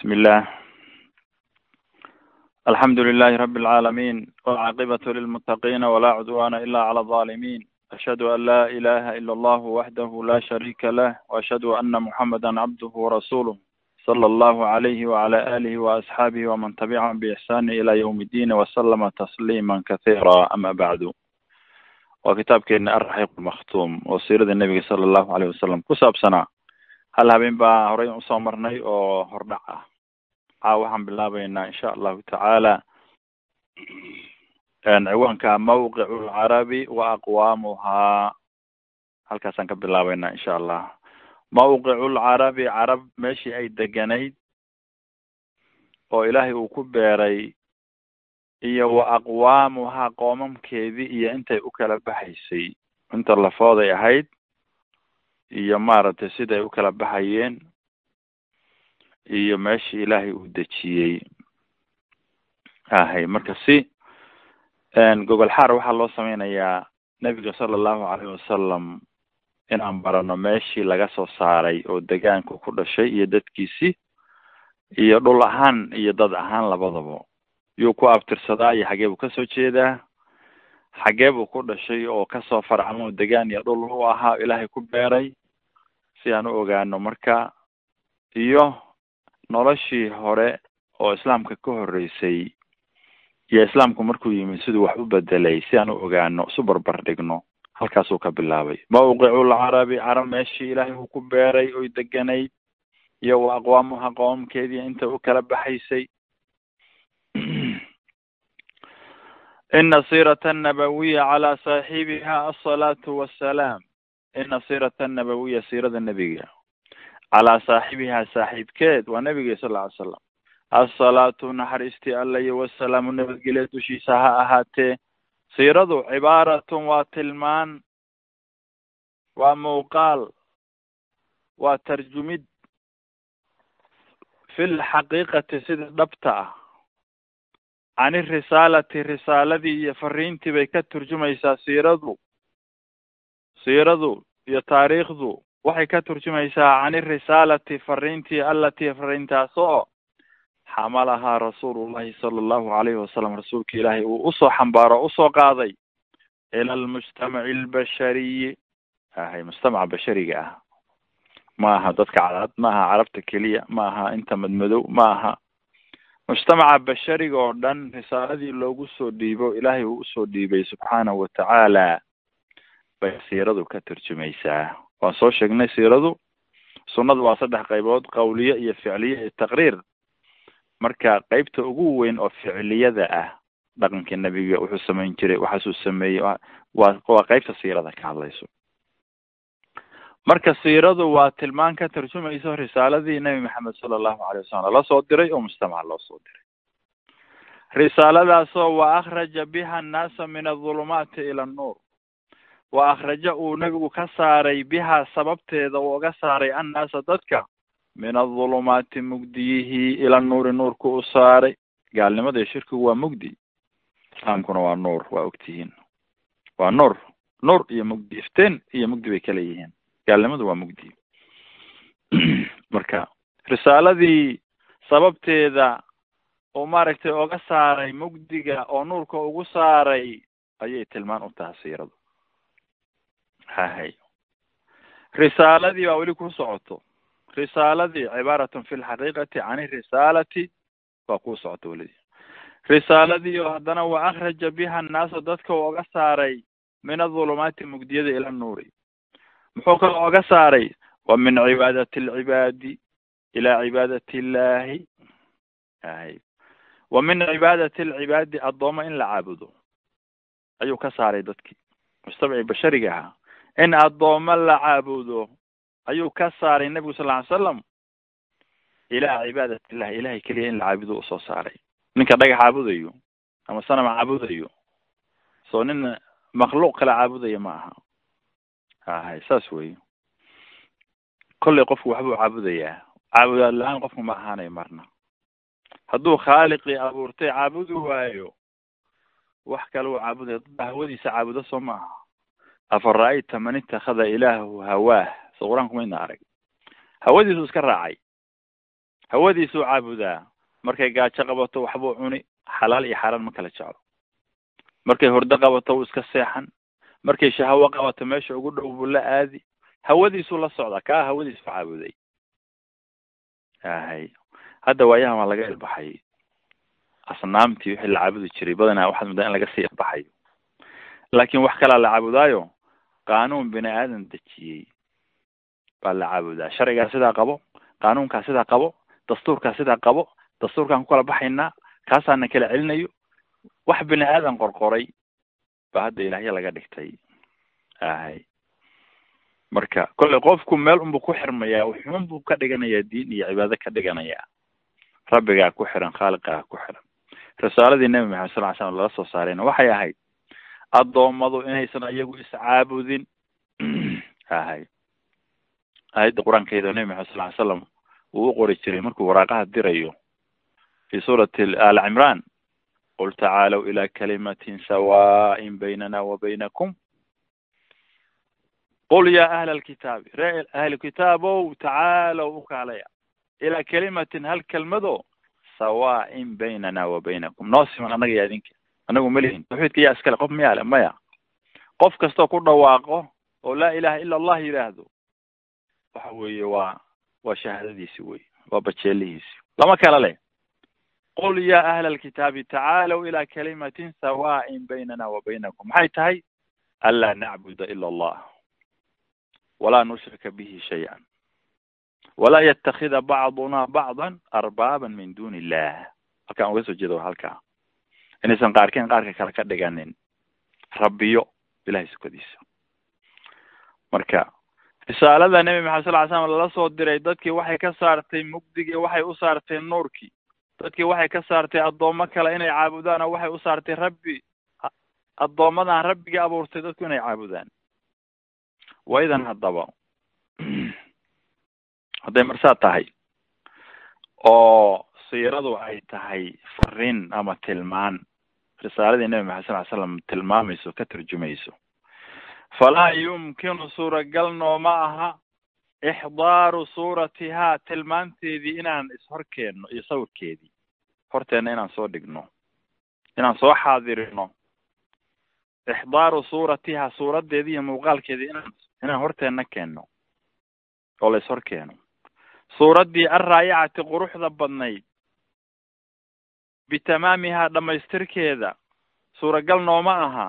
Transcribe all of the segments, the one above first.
بسم الله الحمد لله رب العالمين والعاقبة للمتقين ولا عدوان إلا على الظالمين أشهد أن لا إله إلا الله وحده لا شريك له وأشهد أن محمدا عبده ورسوله صلى الله عليه وعلى آله وأصحابه ومن تبعهم بإحسان إلى يوم الدين وسلم تسليما كثيرا أما بعد وكتاب كان الرحيق المختوم وسيرة النبي صلى الله عليه وسلم كسب سنة هل هبين با هورين u soo marnay oo hordhac ah caa waxaan bilaabeynaa insha allahu tacaala ciwaanka mawqicu lcarabi wa aqwaamuhaa halkaasaan ka bilaabeynaa insha allah. Mawqicu lcarabi carab meeshii ay deganayd oo ilaahay uu ku beeray iyo wa aqwaamuhaa qoomamkeedii iyo intay u kala baxaysay. Inta lafooday ahayd iyo maaragtay siday u kala baxayeen iyo meeshii ilaahay uu dejiyey. Ahay marka si gogol xaar waxaa loo sameynayaa nebiga sala allahu calayhi wasalam inaan barano meeshii laga soo saaray oo degaanku ku dhashay iyo dadkiisii iyo dhul ahaan iyo dad ahaan labadaba. Yuu ku abtirsadaa iyo xagee buu ka soo jeedaa. Xagee buu ku dhashay oo ka soo farcamo degaan iyo dhul u ahaa ilaahay ku beeray si aan u ogaano marka iyo noloshii hore oo islaamka ka horreysay iyo islaamku markuu yimid siduu wax u bedelay si aan u ogaano isu barbar dhigno halkaasuu ka bilaabay. Mawqicu lcarabi carab meeshii ilaahay uu ku beeray oy deganayd iyo wa aqwaamuha qoomkeedii inta u kala baxaysay. Ina siirata annabawiya calaa saaxibiha alsalaatu wassalaam. Ina siirata annabawiya siirada nebiga calaa saaxibiha saaxiibkeed waa nebiga sal lla ly slam alsalaatu naxariistii alla iyo wasalaamu nabadgelya dushiisa ha ahaatee siiradu cibaaratun waa tilmaan waa muuqaal waa tarjumid fi lxaqiiqati sida dhabta ah can irisaalati risaaladii iyo fariintii bay ka turjumaysaa siiradu siiradu iyo taariikhdu waxay ka turjumaysaa can irisaalati fariintii alatii fariintaasoo xamalahaa rasuulullahi sala allahu alayhi wasalam rasuulka ilaahay uu u soo xambaaro u soo qaaday ila almujtamaci albashariyi ahay mujtamaca bashariga ah. Ma aha dadka cadcad ma aha carabta keliya ma aha inta madmadow ma aha. Mujtamaca bashariga oo dhan risaaladii loogu soo dhiibo ilaahay uu u soo dhiibay subxaanahu watacaala bay siiradu ka turjumaysaa waan soo sheegnay siiradu. Sunnadu waa saddex qaybood qawliye iyo ficliye iyo taqriir. Marka qeybta ugu weyn oo ficliyada ah dhaqanka nebiga wuxuu samayn jiray waxaasuu sameeyey waa waa qeybta siirada ka hadlayso. Marka siiradu waa tilmaan ka tarjumayso risaaladii nebi maxamed sala allahu alayh wasalam lala soo diray oo mujtamaca loo soo diray. Risaaladaasoo wa akhraja biha annaasa min adulumaati ila annuur wa akhraja uu nebigu ka saaray biha sababteeda uu uga saaray annaasa dadka. Min adulumaati mugdiyihii ila nuuri nuurku u saaray. Gaalnimada iyo shirkigu waa mugdi. Islaamkuna waa nuur waa ogtihiin. Waa nuur nuur iyo mugdi ifteen iyo mugdi bay kala yihiin gaalnimadu waa mugdi. Marka risaaladii sababteeda uu maaragtay oga saaray mugdiga oo nuurka ugu saaray ayay tilmaan u tahay siiradu hahay. Risaaladii baa weli ku socoto. Risaaladii cibaaratun fi lxaqiiqati can irisaalati waa ku socoto weli. Risaaladii oo haddana wa akhraja biha annaasa dadka uu oga saaray min adulumaati mugdiyada ila nuuri. Muxuu kaloo oga saaray wa min cibaadati alcibaadi ilaa cibaadati illahi ahay wa min cibaadati alcibaadi addooma in la caabudo. Ayuu ka saaray dadkii. Mujtamacii bashariga ahaa in addooma la caabudo. Ayuu ka saaray nebigu sal ly slam ilaa cibaadati illahi ilahay keliya in la caabudo u soo saaray. Ninka dhagax caabudayo ama sanama caabudayo soo nin makhluuq kala caabudaya ma aha. Hahay saas wey kollay qofku waxbuu caabudayaa. Caabudaad la'aan qofku ma ahaanayo marna. Hadduu khaaliqii abuurtay caabudi waayo. Wax kale uu caabudaya dadba hawadiisa caabudo soo ma aha afa ra'ayta man ittakhada ilaahu hawaah so qur'aanku mayna arag. Hawadiisu iska raacay. Hawadiisuu caabudaa. Markay gaajo qabato waxbuu cuni. Xalaal iyo xaaraan ma kala jeclo. Markay hordo qabato wuu iska seexan. Markay shahawo qabato meesha ugu dhow buu la aadi. Hawadiisuu la socdaa kaa hawadiisu caabuday. Ahay hadda waayahan waa laga ilbaxay. Asnaamtii wixii la caabudi jiray. Badanaa waxaad muddaa in laga sii ilbaxayo laakiin wax kalaa la caabudaayo qaanuun bini aadan dejiyey baa la caabudaa sharcigaa sidaa qabo qaanuunkaa sidaa qabo dastuurkaa sidaa qabo dastuurkaan ku kala baxaynaa kaasaana kala celinayo wax bini aadan qorqoray baa hadda ilaahya laga dhigtay ahay marka kolley qofku meel unbuu ku xirmayaa wuxuun buu ka dhiganayaa diin iyo cibaado ka dhiganayaa rabbigaa ku xiran khaaliqaa ku xiran risaaladii nebi maxamed sal ly slam lala soo saarayna waxay ahayd addoommadu inaysan iyagu iscaabudin. Ahay aayadda qur'aankeeda nebi maxamed sal ly slam uu u qori jiray markuu waraaqaha dirayo fi suurati al cimraan qul tacaalow ila kalimatin sawa'in baynana wa baynakum. Qul ya ahla alkitaabi ree ahlu kitaabow tacaalow u kaalaya. Ilaa kalimatin hal kelmado sawa'in baynana wa baynakum. Noo siman annaga iyo idinka anagu malihin tawxiidka yaa iskale qof miyaa le maya. Qof kastoo ku dhawaaqo oo laa ilaha ila allah yidhaahdo waxa weeye waa waa shahaadadiisi wey waa bajeelihiisi. Lama kala leh. Qul ya ahla alkitaabi tacaalow ila kalimatin sawa'in baynana wa baynakum. Maxay tahay? Anlaa nacbuda ila allah. Walaa nushrika bihi shay-an. Walaa yatakida bacduna bacdan arbaaban min duni illah. Halkaan uga soo jeeda halkaa inaysan qaarkeen qaarka kale ka dhiganin rabbiyo ilahay sukadiisa marka risaalada nebi maxamed sal ly slam lala soo diray dadkii waxay ka saartay mugdigii waxay u saartay nuurkii. Dadkii waxay ka saartay addoommo kale inay caabudaan oo waxay u saartay rabbi addoommadan rabbigii abuurtay dadku inay caabudaan. Waidan haddaba. Hadday marsaa tahay oo siiradu ay tahay fariin ama tilmaan risaaladii nebi maxamed sal ly slam tilmaamayso ka turjumayso falaa yumkinu suuragal nooma aha ixdaaru suuratihaa tilmaanteedii inaan ishorkeenno iyo sawirkeedii. Horteenna inaan soo dhigno inaan soo xaadirino ixdaaru suuratihaa suuraddeedii iyo muuqaalkeedii inaan inaan horteenna keenno oo la ishor keeno suuraddii alraayacati quruxda badnayd bitamaamihaa dhammaystirkeeda. Suuragal nooma aha.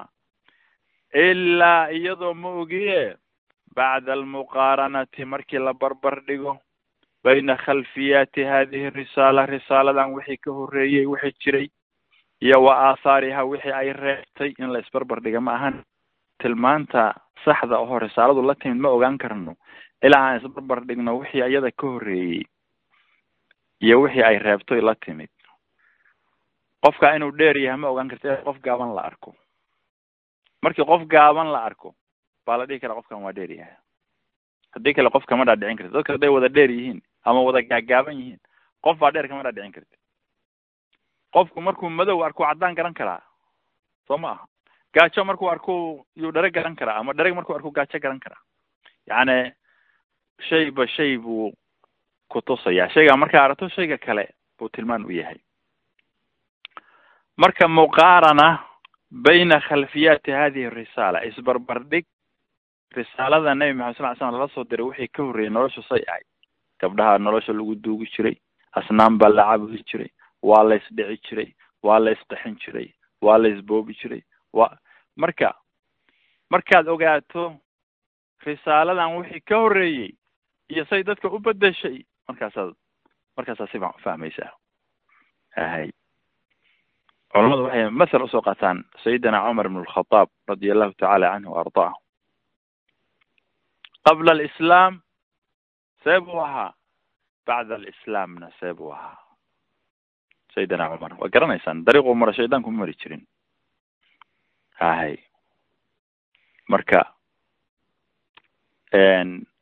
Ilaa iyadoo ma ogiye bacda almuqaaranati markii la barbar dhigo bayna khalfiyaati hadihi risaala risaaladan wixii ka horreeyey wixii jiray iyo wa aathaariha wixii ay reebtay in la isbarbar dhiga ma ahan tilmaanta saxda ahoo risaaladu la timid ma ogaan karno. Ilaa aan isbarbar dhigno wixii iyada ka horreeyey iyo wixii ay reebtoy la timid qofka inuu dheer yahay ma ogaan karta qof gaaban la arko. Markii qof gaaban la arko baa la dhihi karaa qofkan waa dheer yahay. Haddii kale qof kama dhaadhicin karti dadka hadday wada dheer yihiin ama wada gaagaaban yihiin qof baa dheer kama dhaadhicin karti qofku markuu madow arku caddaan garan karaa soo ma aha. Gaajo markuu arku yuu dhere garan karaa ama dhereg markuu arku gaajo garan karaa. Yacni shayba shay buu ku tusayaa. Shaygaa markaa aragto shayga kale buu tilmaan u yahay marka muqaarana bayna khalfiyaati hadihi risaala isbarbardhig risaalada nebi maxamed sal ly slam lala soo diray wixii ka horreeyay noloshu say ahayd. Gabdhaha nolosha lagu duugi jiray asnaam baa la caabudi jiray waa la isdhici jiray waa la isqixin jiray waa la isboobi jiray waa marka markaad ogaato risaaladan wixii ka horreeyey iyo say dadka u bedeshay markaasaad markaasaad si fiican ufahmaysaa ahay culamadu waxay masal u soo qaataan sayidina cumar ibn alkhadaab radia allahu tacala canhu ardaah qabla alislaam see buu ahaa. Bacda alislaamna see buu ahaa. Sayidina cumar waa garanaysaan dariiquu mara shaydaanku ma mari jirin. Ahay marka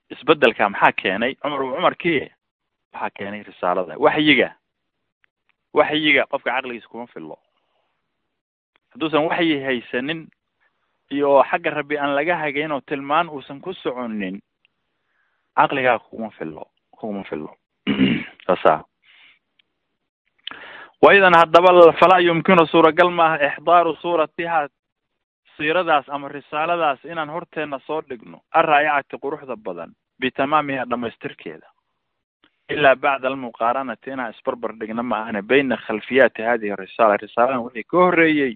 isbeddelka maxaa keenay? Cumar cumarkii waxaa keenay risaalada waxyiga. Waxyiga qofka caqligiisa kuma fillo hadduusan waxyi haysanin iyo xagga rabbi aan laga hagayn oo tilmaan uusan ku soconin caqligaa kuma fillo kuma fillo. Saasa wa idan haddaba falaa yumkinu suuragal maaha ixdaaru suuratiha siiradaas ama risaaladaas inaan horteenna soo dhigno arraa'icati quruxda badan bitamaamiha dhamaystirkeeda ilaa bacda almuqaaranati inaan isbarbar dhigna ma ahane bayna khalfiyaati hadihi risaala. Risaaladan wixii ka horreeyey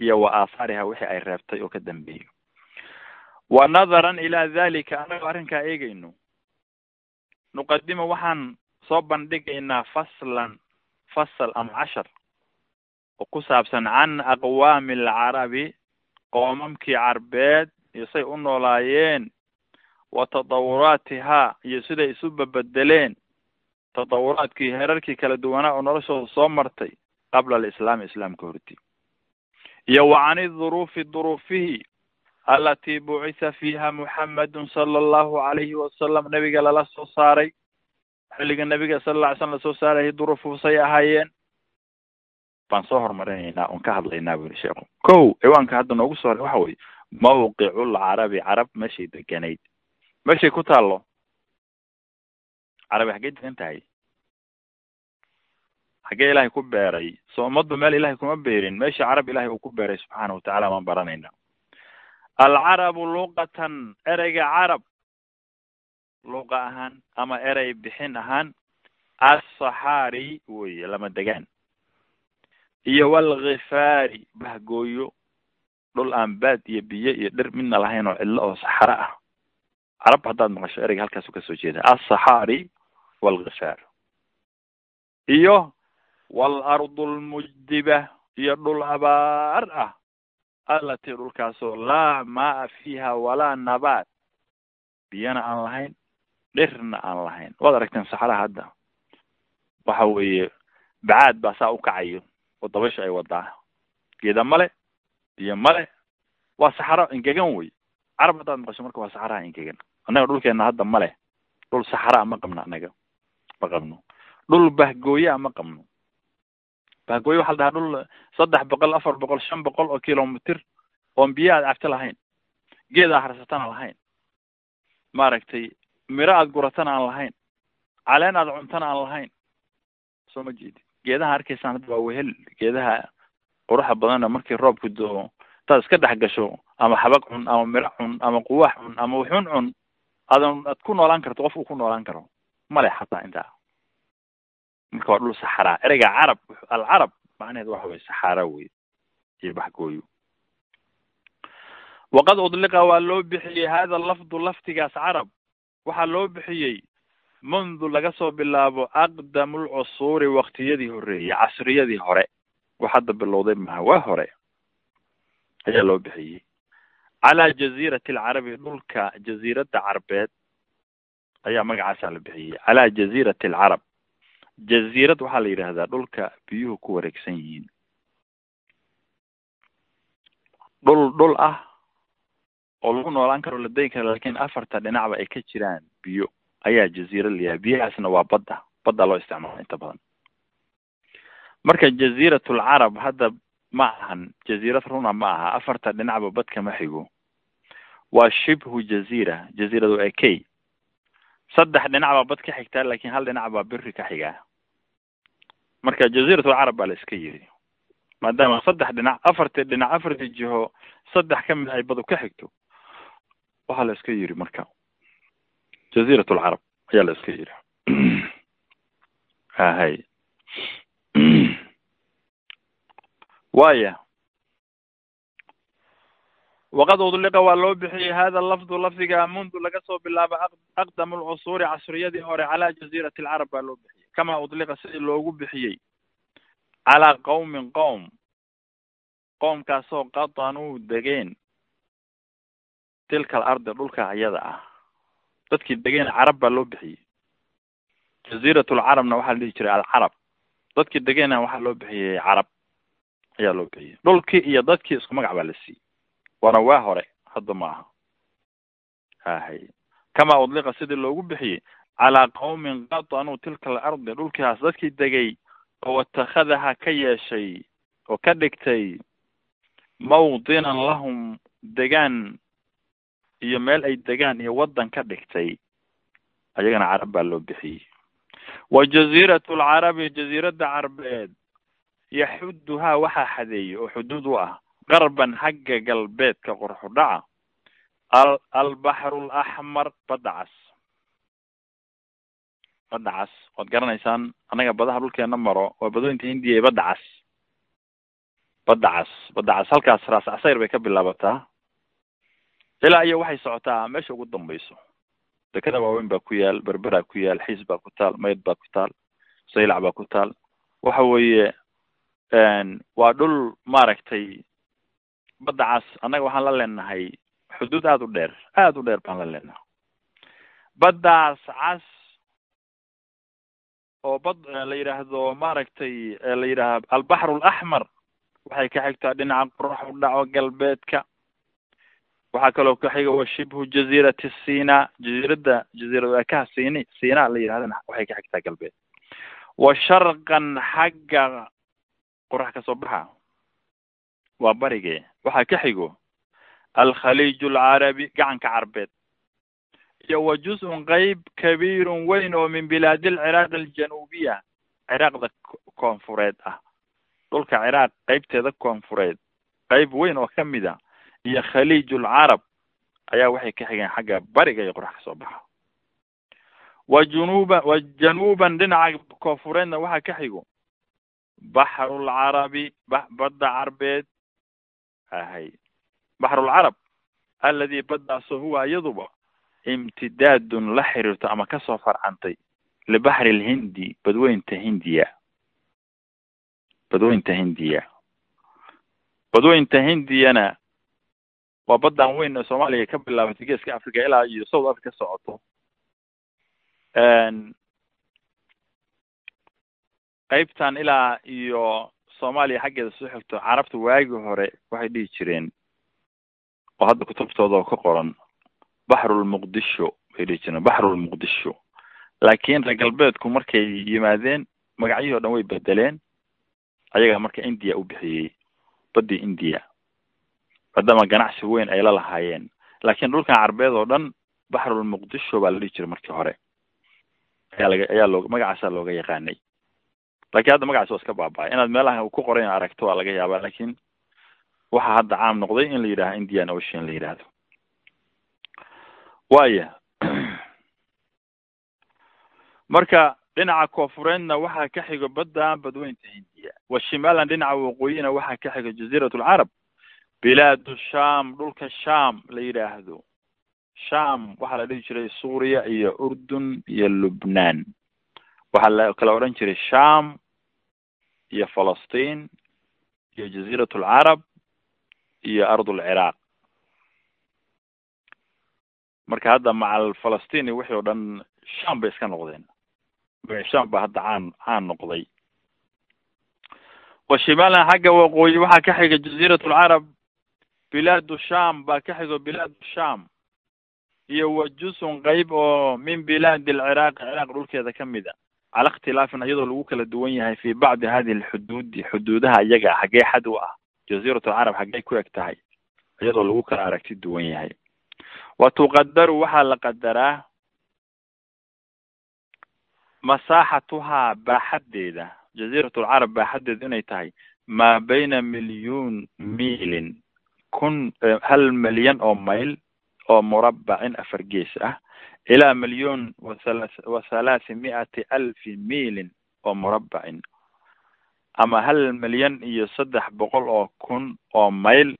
iyo wa aahaariha wixii ay reebtay oo ka dambeeyey wa nadaran ilaa dalika annagoo arrinkaa eegayno. Nuqadimu waxaan soo bandhigaynaa faslan fasal ama cashar oo ku saabsan can aqwaami alcarabi qoomamkii carbeed iyo say u noolaayeen wa tadawuraatihaa iyo siday isu babedeleen tadawuraadkii heerarkii kala duwanaa oo noloshooda soo martay qabla alislaami islaamka horti iyo wa cani duruufi duruufihi alatii bucitha fiiha muxamedun sala allahu calayhi wasalam nebiga lala soo saaray xilliga nebiga sala alla ly slam la soo saarayay duruufuusay ahaayeen baan soo horumarinaynaa oon ka hadlaynaa bu yiri sheekhu kow ciwaanka hadda noogu soo horay waxa weye mawqicul carabi carab meeshay deganayd meeshay ku taallo carabi xaggey degan tahay xaggee ilaahay ku beeray soo ummaddu meel ilahay kuma beerin meesha carab ilahay uu ku beeray subxaana watacaala maan baranayna alcarabu luqatan ereyga carab luqa ahaan ama erey bixin ahaan assaxaari weye lama degaan iyo walkhifaari bahgooyo dhul aan baad iyo biyo iyo dhir midna lahayn oo cidlo oo saxaro ah carab haddaad maqasho ereyga halkaasu ka soo jeeda alsaxaari walkhifaar iyo waalardu lmujdiba iyo dhul abaar ah allatii dhulkaasoo laa maa fiiha walaa nabaat. Biyana aan lahayn dhirna aan lahayn. Waad aragteen saxaraha hadda? Waxa weeye bacaad baa saa u kacayo oo dabasha ay wadaa geeda male biyo male waa saxaro engegan wey carab haddaad maqasho marka waa saxaraha engegan. Annaga dhulkeena hadda male dhul saxaraa ma qabno annaga ma qabno. Dhul bahgooyaa ma qabno bahgooye waxa la dhahaa dhul saddex boqol afar boqol shan boqol oo kilomitr oon biyo aad cabto lahayn geed aa harsatana lahayn. Maaragtay miro aad guratana aan lahayn caleen aad cuntana aan lahayn. Soo ma jeedi. Geedaha arkaysaan hadda waa wehel. Geedaha quruxa badana markii roobku do hadaad iska dhex gasho ama xabag cun ama miro cun ama quwax cun ama wuxun cun aadan aad ku noolaan karto qof uu ku noolaan karo. Male xataa intaa marka waa dhul saxaraa ereyga carab alcarab macnaheed waxa weye saxaara wey iyo baxgooyo waqad udliqa waa loo bixiyey hada lafdu laftigaas carab. Waxaa loo bixiyey mundu laga soo bilaabo aqdamu lcusuuri waktiyadii horeeyey casriyadii hore. Wax hadda bilowday maha waa hore ayaa loo bixiyey. Calaa jaziirati alcarabi dhulka jaziiradda carbeed ayaa magacaasaa la bixiyey. Calaa jaziirati alcarab jaziirad waxaa la yidhaahdaa dhulka biyuhu ku wareegsan yihiin. Dhul dhul ah oo lagu noolaan karo la degi karo laakiin afarta dhinacba ay ka jiraan biyo. Ayaa jaziira layahay biyahaasna waa badda. Badda loo isticmaala inta badan. Marka jaziiratul carab hadda ma ahan. Jaziirad runa ma aha. Afarta dhinacba bad kama xigo. Waa shibhu jaziira jaziiradu ekey saddex dhinac baa bad ka xigtaa laakiin hal dhinac baa beri ka xigaa. Marka jaziiratul carab baa la iska yiri maadaama saddex dhinac afartii dhinac afartii jiho saddex ka mid ay badu ka xigto waxaa la iska yiri marka. Jaziirat alcarab ayaa la iska yiri. Hahay waya waqad udliqa waa loo bixiyey hada lafdu lafdiga mundu laga soo bilaabo aqdamu lcusuuri casriyadii hore calaa jaziirati alcarab baa loo bixiyey kama udliqa sidii loogu bixiyey calaa qawmin qowm qoomkaasoo qatanuu degeen tilka alardi dhulka iyada ah dadkii degeen carab baa loo bixiyey jaziirat lcarabna waxaa la dhihi jiray alcarab dadkii degeena waxaa loo bixiyey carab ayaa loo bixiyey dhulkii iyo dadkii isku magac baa la siiyey waana waa hore hadda ma aha hahay kama udliqa sidii loogu bixiyey calaa qawmin qatanuu tilka alardi dhulkaas dadkii degay oo watakhadaha ka yeeshay oo ka dhigtay mawdinan lahum degaan iyo meel ay degaan iyo waddan ka dhigtay. Ayagana carab baa loo bixiyey. Wa jaziiratu alcarabi jaziiradda carbeed yaxuduhaa waxaa xadeeyey oo xuduud u ah qarban xagga galbeedka qorxu dhaca al albaxru alaxmar badda cas badda cas waad garanaysaan annaga badaha dhulkeena maro waa badooyinta hindiya ee badda cas badda cas badda cas halkaas raas casayr bay ka bilaabataa. Ilaa iyo waxay socotaa meesha ugu dambayso. Dekada waaweyn baa ku yaal berberaa ku yaal xiis baa ku taal mayd baa ku taal saylac baa ku taal. Waxa weeye waa dhul maaragtay badda cas annaga waxaan la leenahay xuduud aada u dheer aada u dheer baan la leenahay. Baddaas cas oo bad la yidhaahdo maaragtay la yidhaha albaxru alaxmar waxay ka xigtaa dhinaca qorax u dhaco galbeedka. Waxaa kaloo ka xiga wa shibhu jaziirati sina jaziiradda jaziirada ekaha sini sina la yidhahdana waxay ka xigtaa galbeed. Wa sharqan xagga qorax ka soo baxa waa barige waxaa ka xigo alkhaliij alcarabi gacanka carbeed. Iyo wa juz-un qeyb kabiirun weyn oo min bilaadi alciraaq aljanuubiya ciraaqda koonfureed ah. Dhulka ciraaq qeybteeda koonfureed. Qeyb weyn oo ka mid a iyo khaliij alcarab ayaa waxay ka xigeen xagga bariga iyo qorax ka soo baxa. Wa junuuba wa januuban dhinaca koonfureedna waxaa ka xigo baxrulcarabi ba badda carbeed ahay. Baxrulcarab alladii baddaasoo huwa iyaduba imtidaadun la xiriirto ama ka soo farcantay libaxri lhindi badweynta hindiya. Badweynta hindiya. Badweynta hindiyana waa baddan weyn soomaaliya ka bilaabatay geeska africa ilaa iyo south africa socoto. Qeybtan ilaa iyo soomaaliya xaggeeda soo xigto carabta waagii hore waxay dhihi jireen oo hadda kutubtooda oo ka qoran baxrulmuqdisho bay dhihi jireen baxrulmuqdisho laakiin reer galbeedku markay yimaadeen magacyihii o dhan way bedeleen ayagaa marka india u bixiyey baddii india maadaama ganacsi weyn ay la lahaayeen. Laakiin dhulkan carbeed oo dhan baxrulmuqdisho baa la dhihi jiray markii hore. Ayaa laga ayaa loo magacaasaa looga yaqaanay laakiin hadda magacaas waa iska baaba-ay inaad meelaha ku qoran aragto waa laga yaabaa laakiin waxaa hadda caam noqday in la yidhaha indian ocean la yidhaahdo. Waya marka dhinaca koonfureedna waxaa ka xigo badda badweynta hindiya. Wa shimaalan dhinaca waqooyina waxaa ka xigo jaziirat alcarab bilaadu sham dhulka sham la yidhaahdo. Sham waxaa la dhihi jiray suuriya iyo urdun iyo lubnaan waxaa la kala odhan jiray sham iyo falastiin iyo jaziirat alcarab iyo ard alciraaq marka hadda macal falastiin iyo wixii oo dhan sham bay iska noqdeen. Sham baa hadda caan caan noqday. Wa shimaalan xagga waqooyi waxaa ka xiga jaziirat alcarab bilaadu sham baa ka xigo bilaadu sham. Iyo wa juz-un qeyb oo min bilaadi alciraaqi ciraaq dhulkeeda ka mid a cala ikhtilaafin iyadoo lagu kala duwan yahay fi bacdi hadihi alxuduudi xuduudaha iyaga xaggee xad u ah jaziirat alcarab xaggey ku eg tahay iyadoo lagu kala aragti duwan yahay wa tuqadaru waxaa la qadaraa masaaxatuhaa baaxaddeeda jaziirat alcarab baaxaddeedu inay tahay maa bayna milyuun miilin kun hal milyan oo mayl oo murabbacin afar gees ah ilaa milyuun wa thalaatha mi'ati alfi miilin oo murabbacin ama hal milyan iyo saddex boqol oo kun oo mayl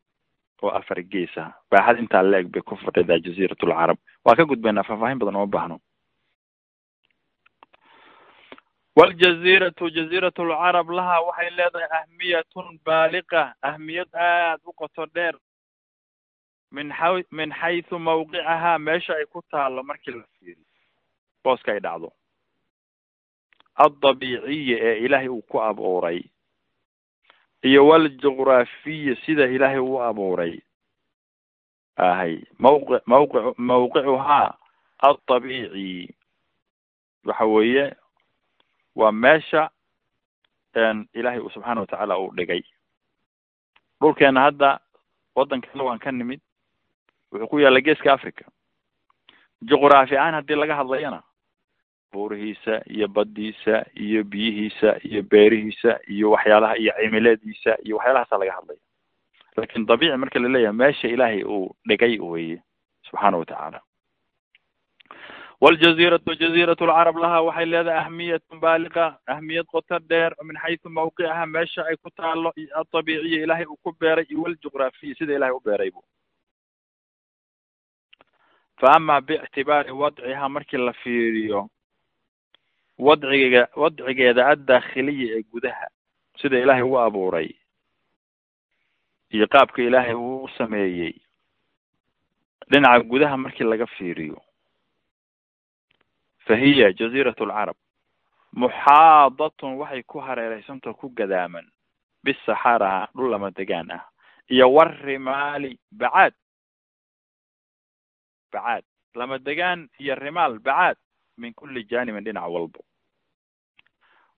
oo afar gees ah baaxad intaa la-eg bay ku fadhidaa jaziirat alcarab waa ka gudbaynaa faahfaahin badan uma baahno waljaziiratu jaziirat alcarab laha waxay leedahay ahmiyatun baaliqa ahmiyad aad u qoto dheer min xaw min xaysu mawqicahaa meesha ay ku taalo markii la fiiriyo booska ay dhacdo. Addabiiciya ee ilaahay uu ku abuuray iyo waljugraafiya sida ilaahay u abuuray ahay mawqi mawqic mawqicuhaa aldabiici waxa weeye waa meesha ilaahay uu subxaana watacaala uu dhigay. Dhulkeena hadda waddankeena waan ka nimid wuxuu ku yaalla geeska africa juqraafi ahaan haddii laga hadlayana buurihiisa iyo baddiisa iyo biyihiisa iyo beerihiisa iyo waxyaalaha iyo cimileediisa iyo waxyaalahaasa laga hadlaya. Lakin dabiici marka la leeyahay meesha ilaahay uu dhigay weye subxaana watacaala waljaziratu jazirat lcarab laha waxay leedahay ahmiyatun baaliqa ahmiyad qoto dheer min xaysu mawqicaha meesha ay ku taalo adabiiciya ilaahay uu ku beeray iyo waljugraafiya sida ilahay u beeray bu fa ama biictibaari wadciha markii la fiiriyo wadciga wadcigeeda addaakhiliya ee gudaha sida ilaahay u abuuray iyo qaabka ilaahay uu u sameeyey dhinaca gudaha markii laga fiiriyo fa hiya jaziirat alcarab muxaadatun waxay ku hareereysantao ku gadaaman bisaxara dhul lama degaan ah iyo warimaali bacaad bacaad lama degaan iyo rimaal bacaad min kuli janibin dhinac walbo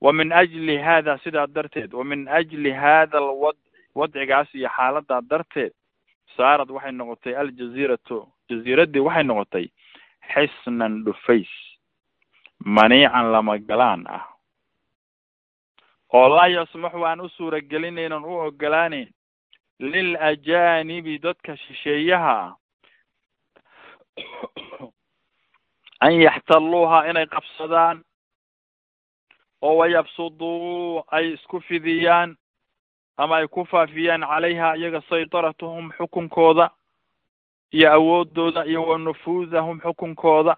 wa min ajli hada sidaa darteed wa min ajli hada alwad wadcigaas iyo xaaladaa darteed saarad waxay noqotay aljaziiratu jaziiraddii waxay noqotay xisnan dhufays maniican lama galaan ah oo laa yasmaxu aan u suura gelinaynan u ogolaaneyn lil ajaanibi dadka shisheeyaha ah an yaxtalluuha inay qabsadaan oo wayabsuduu ay isku fidiyaan ama ay ku faafiyaan calayha iyaga saytaratuhum xukunkooda iyo awoodooda iyo wa nufuudahum xukunkooda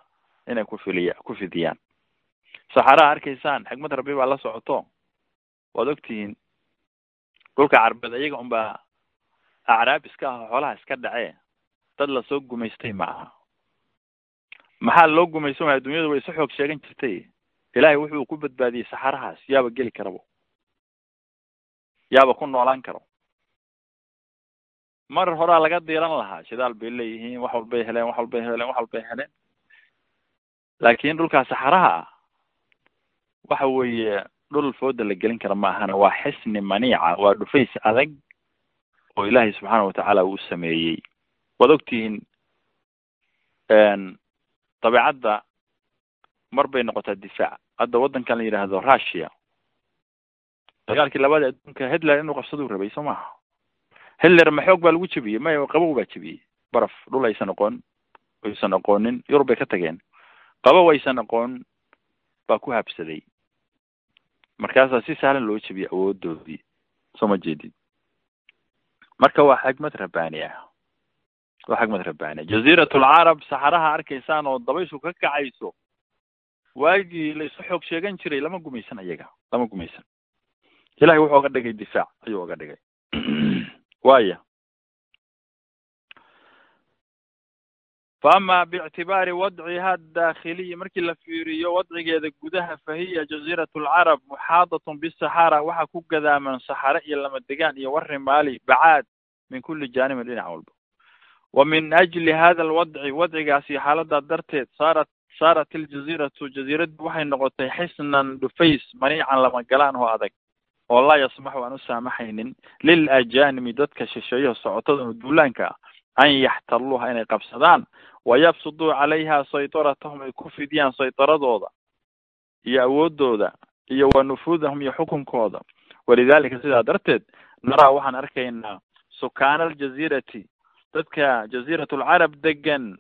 inay ku filiya ku fidiyaan saxaraha arkaysaan xikmad rabbi baa la socoto waad ogtihiin dhulka carbeed iyaga unbaa acraab iska ah xoolaha iska dhacee dad la soo gumaystay ma aha maxaa loo gumaysan waaya dunyada way isu xoog sheegan jirtay. Ilaahay wuxuu ku badbaadiyey saxarahaas yaaba geli karabo yaaba ku noolaan karo. Mar horaa laga diiran lahaa shidaal bay leeyihiin wax walbay heleen wax walbay heleen wax walbay heleen. Laakin dhulkaa saxaraha ah waxa weeye dhul fooda la gelin kara ma ahana waa xisni maniica waa dhufays adag oo ilaahay subxaana watacaala uu sameeyey. Waad ogtihiin dabeecadda mar bay noqotaa difaac. Hadda waddankan la yidhaahdo russia. Dagaalkii labada adduunka hitler inuu qabsaduu rabay soo maha hitler ma xoog baa lagu jebiyey maya qabow baa jebiyey. Baraf dhul aysan aqoon aysan aqoonin yurub bay ka tageen. Qabow aysan aqoon baa ku habsaday markaasaa si sahlan loo jebiyey awoodoodii soo ma jeedid marka waa xikmad rabbaani ah waa xikmad rabbaani jaziirat alcarab saxaraha arkaysaan oo dabayshu ka kacayso waagii la isu xoog sheegan jiray lama gumaysan ayaga lama gumaysan. Ilahay wuxuu oga dhigay difaac ayuu oga dhigay. Waya fa ama biictibaari wadciha adaakhiliyi markii la fiiriyo wadcigeeda gudaha fa hiya jaziirat alcarab muxaadatun bisaxara waxaa ku gadaaman saxare iyo lama degaan iyo warimaali bacaad min kuli janibin dhinac walba wa min ajli hada alwadci wadcigaas iyo xaaladaa darteed saarat saarat iljaziiratu jaziiraddi waxay noqotay xisnan dhufays maniican lama galaan oo adag oo laa yasmaxu aan u saamaxaynin lil ajanimi dadka shisheeyaha socotada oo duulaanka ah an yaxtalluuha inay qabsadaan wayabsuduu calayha saytaratahum ay ku fidiyaan saytaradooda iyo awoodooda iyo wa nufuudahum iyo xukunkooda. Walidalika sidaa darteed naraa waxaan arkaynaa sukaana aljaziirati dadka jaziirat alcarab degan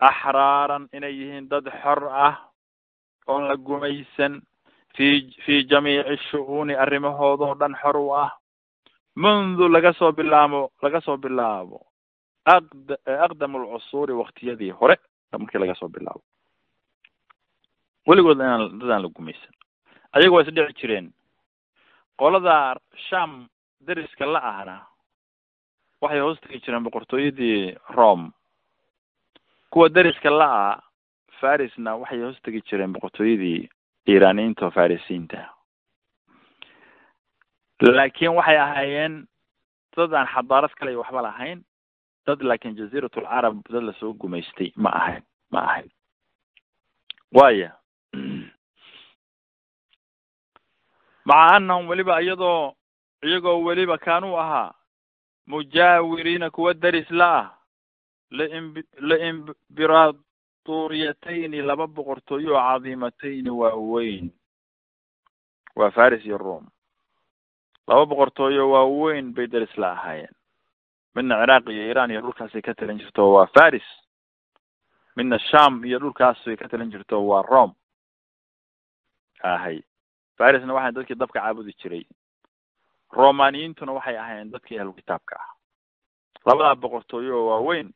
axraaran inay yihiin dad xor ah oon la gumaysan fi fi jamiici shu-uuni arrimahoodao dhan xor u ah. Mundu laga soo bilaabo laga soo bilaabo aqd aqdamu alcusuuri waktiyadii hore markii laga soo bilaabo. Weligood inaan dadaan la gumaysan. Ayaga waa isdhici jireen. Qolada sham deriska la ahna waxay hoos tegi jireen boqortooyadii rome. Kuwa deriska la-a farisna waxay hoos tegi jireen boqortooyadii iraniyiinta oo farisiinta laakiin waxay ahaayeen dad aan xadaarad kale iyo waxba lahayn dad laakiin jaziirat alcarab dad la soo gumaystay ma ahayn ma ahayn. Waya maca anahum weliba iyadoo iyagoo weliba kaanuu ahaa mujaawiriina kuwa deris la ah laimb laimbiraadoriyatin imbaraatoriyatayni laba boqortooyo oo cadiimatayni waaweyn waa faris iyo rome laba boqortooyo waaweyn bay deris la ahaayeen midna ciraaq iyo iran iyo dhulkaasay ka talin jirto waa faris midna sham iyo dhulkaasay ka talin jirto waa rome ahay farisna waxay dadkii dabka caabudi jiray romaniyiintuna waxay ahaayeen dadkii ahlu kitaabka. Ah labadaa boqortooyo oo waaweyn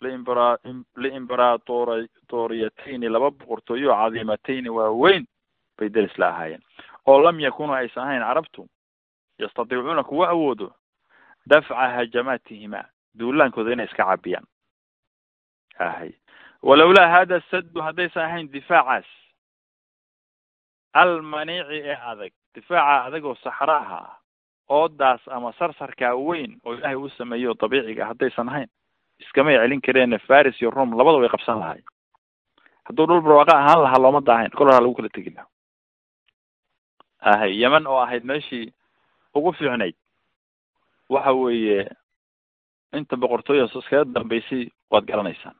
liimbara liimbaratoriyatayni laba boqortooyo oo cadiimatayni waaweyn bay deris la ahaayeen. Oo lam yakunu aysan ahayn carabtu yastatiicuuna kuwa awoodo dafca hajamaatihima duulaankooda inay iska cabiyaan ahay. Walowlaa hada saddu haddaysan ahayn difaacaas. Almaniici ee adag difaaca adag oo saxraaha ah oodaas ama sarsarkaa weyn oo ilaahay uu sameeyo dabiiciga haddaysan ahayn iskamay celin kareene faris iyo rome labada way qabsan lahay hadduu dhul barwaaqa ahaan lahaa looma daahayn kol horaa lagu kala tegi laha ahay yeman oo ahayd meeshii ugu fiicnayd waxa weeye inta boqortooyas iskaga dambaysay waad garanaysaan.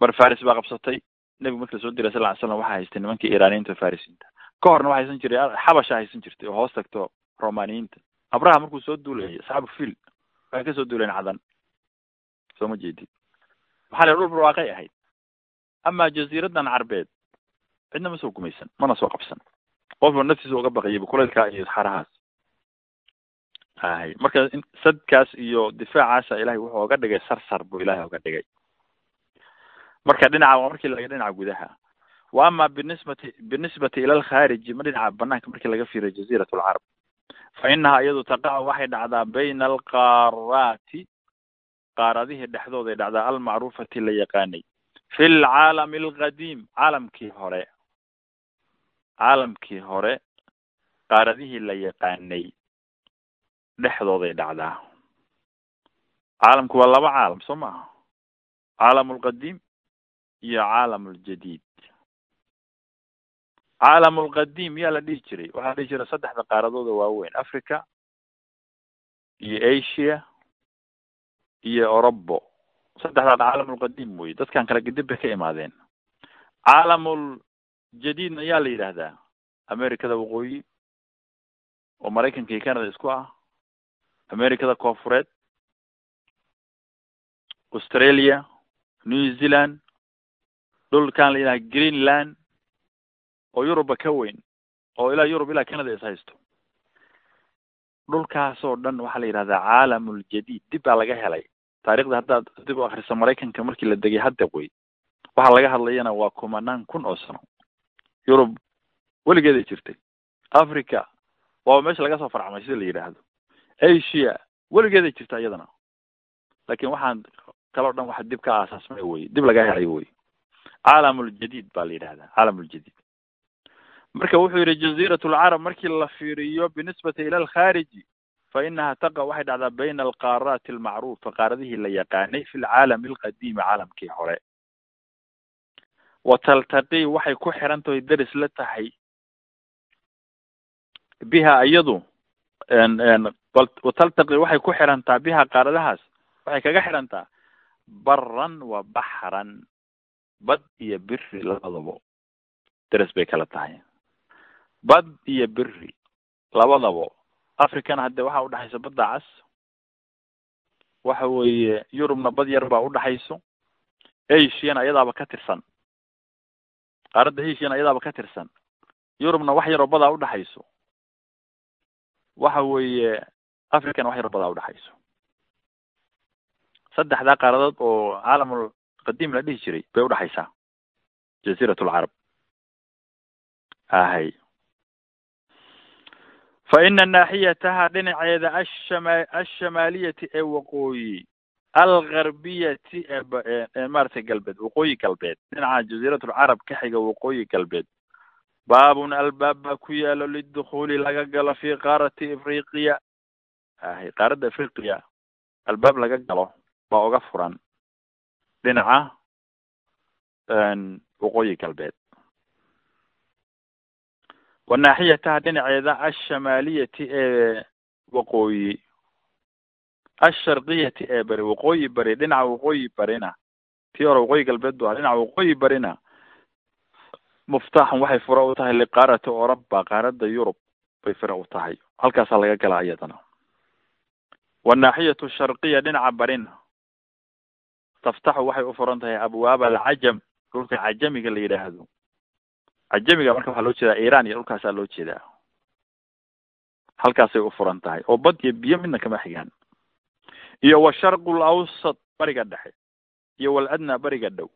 Bar faris baa qabsatay nebigu marka la soo diray sal ly slam waxaa haystay nimankii iraniyiinta farisiinta ka horna waxaa haysan jiray xabasha haysan jirtay oo hoos tagto romaniyiinta abraha markuu soo duulayay asxaabu fil. Waxay ka soo duuleen cadan. Soo ma jeedid maxaa la dhul barwaaqay ahayd. Ama jaziiradan carbeed cidna ma soo gumaysan mana soo qabsan. Qofba naftiisa uga baqayaba kulaylkaa iyo xarahaas. Ahay marka sadkaas iyo difaacaasa ilahay wuxuu oga dhigay sarsar buu ilahay oga dhigay. Marka dhinaca waa markii laga dhinaca gudaha. Wa ama binisbati binisbati ila alkhariji ma dhinaca banaanka markii laga fiiriyo jaziirat alcarab fa inaha iyadu taqacu waxay dhacdaa bayna alqaaraati qaaradihii dhexdooday dhacdaa almacruufati la yaqaanay fi lcaalami alqadiim caalamkii hore caalamkii hore qaaradihii la yaqaanay dhexdooday dhacdaa caalamku waa laba caalam soo maaha caalam alqadiim iyo caalam aljadiid caalam alqadiim yaa la dhihi jiray? Waxaa la dhihi jiray saddexda qaaradooda waaweyn africa iyo asia iyo orobo saddexdaa caalam alqadiim wey dadkan kala gedib bay ka imaadeen. Caalamul jadiidna yaa la yidhaahdaa? Americada waqooyi oo maraykanka iyo canada isku ah. Americada koofureed australia new zealand dhulkan la yidhaha greenland oo yuruba ka weyn oo ilaa yurub ilaa canada is haysto. Dhulkaasoo dhan waxaa la yidhahdaa caalamul dib baa laga helay. Taarikhda haddaad dib u akriso maraykanka markii la degay hadda wey waxaa laga hadlayana waa kumanaan kun oo sano. Yurub weligeeday jirtay. Africa waaba meesha laga soo farcmay sida la yidhaahdo. Asia weligeeday jirta iyadana. Laakin waxaan kaloo dhan waxa dib ka aasaasmay wey dib laga helay wey caalamul-jadiid baa la yidhahdaa caalamul-jadiid marka wuxuu yidhi jaziirat alcarab markii la fiiriyo binisbati ila alkhariji fa inaha taqa. Waxay dhacdaa bayna alqaaraati almacruufa qaaradihii la yaqaanay fi lcaalami alqadiimi caalamkii hore. Wa taltaqii waxay ku xiran tahay deris la tahay biha iyadu wataltaqi waxay ku xirantaa biha qaaradahaas waxay kaga xirantaa baran wa baxran bad iyo biri labadabo deres bay kala tahay bad iyo biri labadabo africana hadde waxaa udhexaysa badda cas waxa weeye yurubna bad yar baa udhexayso asiana iyadaaba ka tirsan. Qaaradda asiana iyadaaba ka tirsan. Yurubna wax yaroo badaa udhexayso waxa weeye africana wax yaroo badaa udhexayso saddexdaa qaaradood oo caalamul qadiim la dhihi jiray bay udhexaysaa jaziirat alcarab ahay fa ina naaxiyataha dhinaceeda ashama alshamaaliyati ee waqooyi algarbiyati ee maaragtay galbeed waqooyi galbeed dhinaca jaziirat alcarab ka xiga waqooyi galbeed. Baabun albaab baa ku yaalo lidukhuuli laga galo fi qaarati afriqiya ahay qaaradda afriqiya albaab laga galo baa uga furan. Dhinaca waqooyi galbeed wa naaxiyataha dhinaceeda alshamaaliyati ee waqooyi. Alsharqiyati ee bari waqooyi bari dhinaca waqooyi barina. Tii hore waqooyi galbeed bu dhinaca waqooyi barina. Muftaaxan waxay fura u tahay liqaarati oroba qaarada yurub bay fira u tahay. Halkaasaa laga galaa iyadana. Wanaaxiyatu sharqiya dhinaca barina. Taftaxu waxay u furan tahay abwaab alcajam. Dhulka cajamiga la yidhaahdo cajamiga marka waxaa loo jeedaa iran iyo dhulkaasaa loo jeedaa. Halkaasay u furan tahay oo bad iyo biyo midna kama xigaan. Iyo wa sharqul awsat bariga dhexe iyo wal adnaa bariga dhow.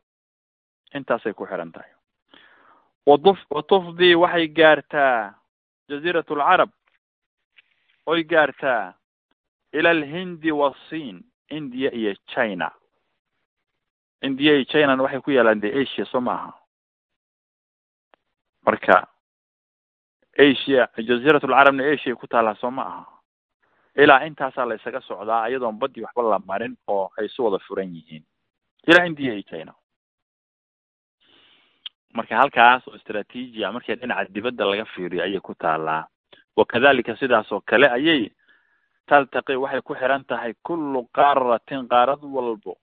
Intaasay ku xiran tahay. Watuf watufdii waxay gaartaa jaziirat alcarab oy gaartaa ila alhindi wasin india iyo china. India iyo chinana waxay ku yaalaan dee asia soo ma aha marka asia jaziirat alcarabna asia ku taallaa soo ma aha. Ilaa intaasaa la isaga socdaa iyadoon badii waxba la marin oo ay isu wada furan yihiin. Ilaa india iyo china marka halkaas oo istraatiijia markii dhinaca dibadda laga fiiriyo ayay ku taallaa. Wakadalika sidaas oo kale ayay taltaqi waxay ku xiran tahay kullu qaaratin qaarad walbo.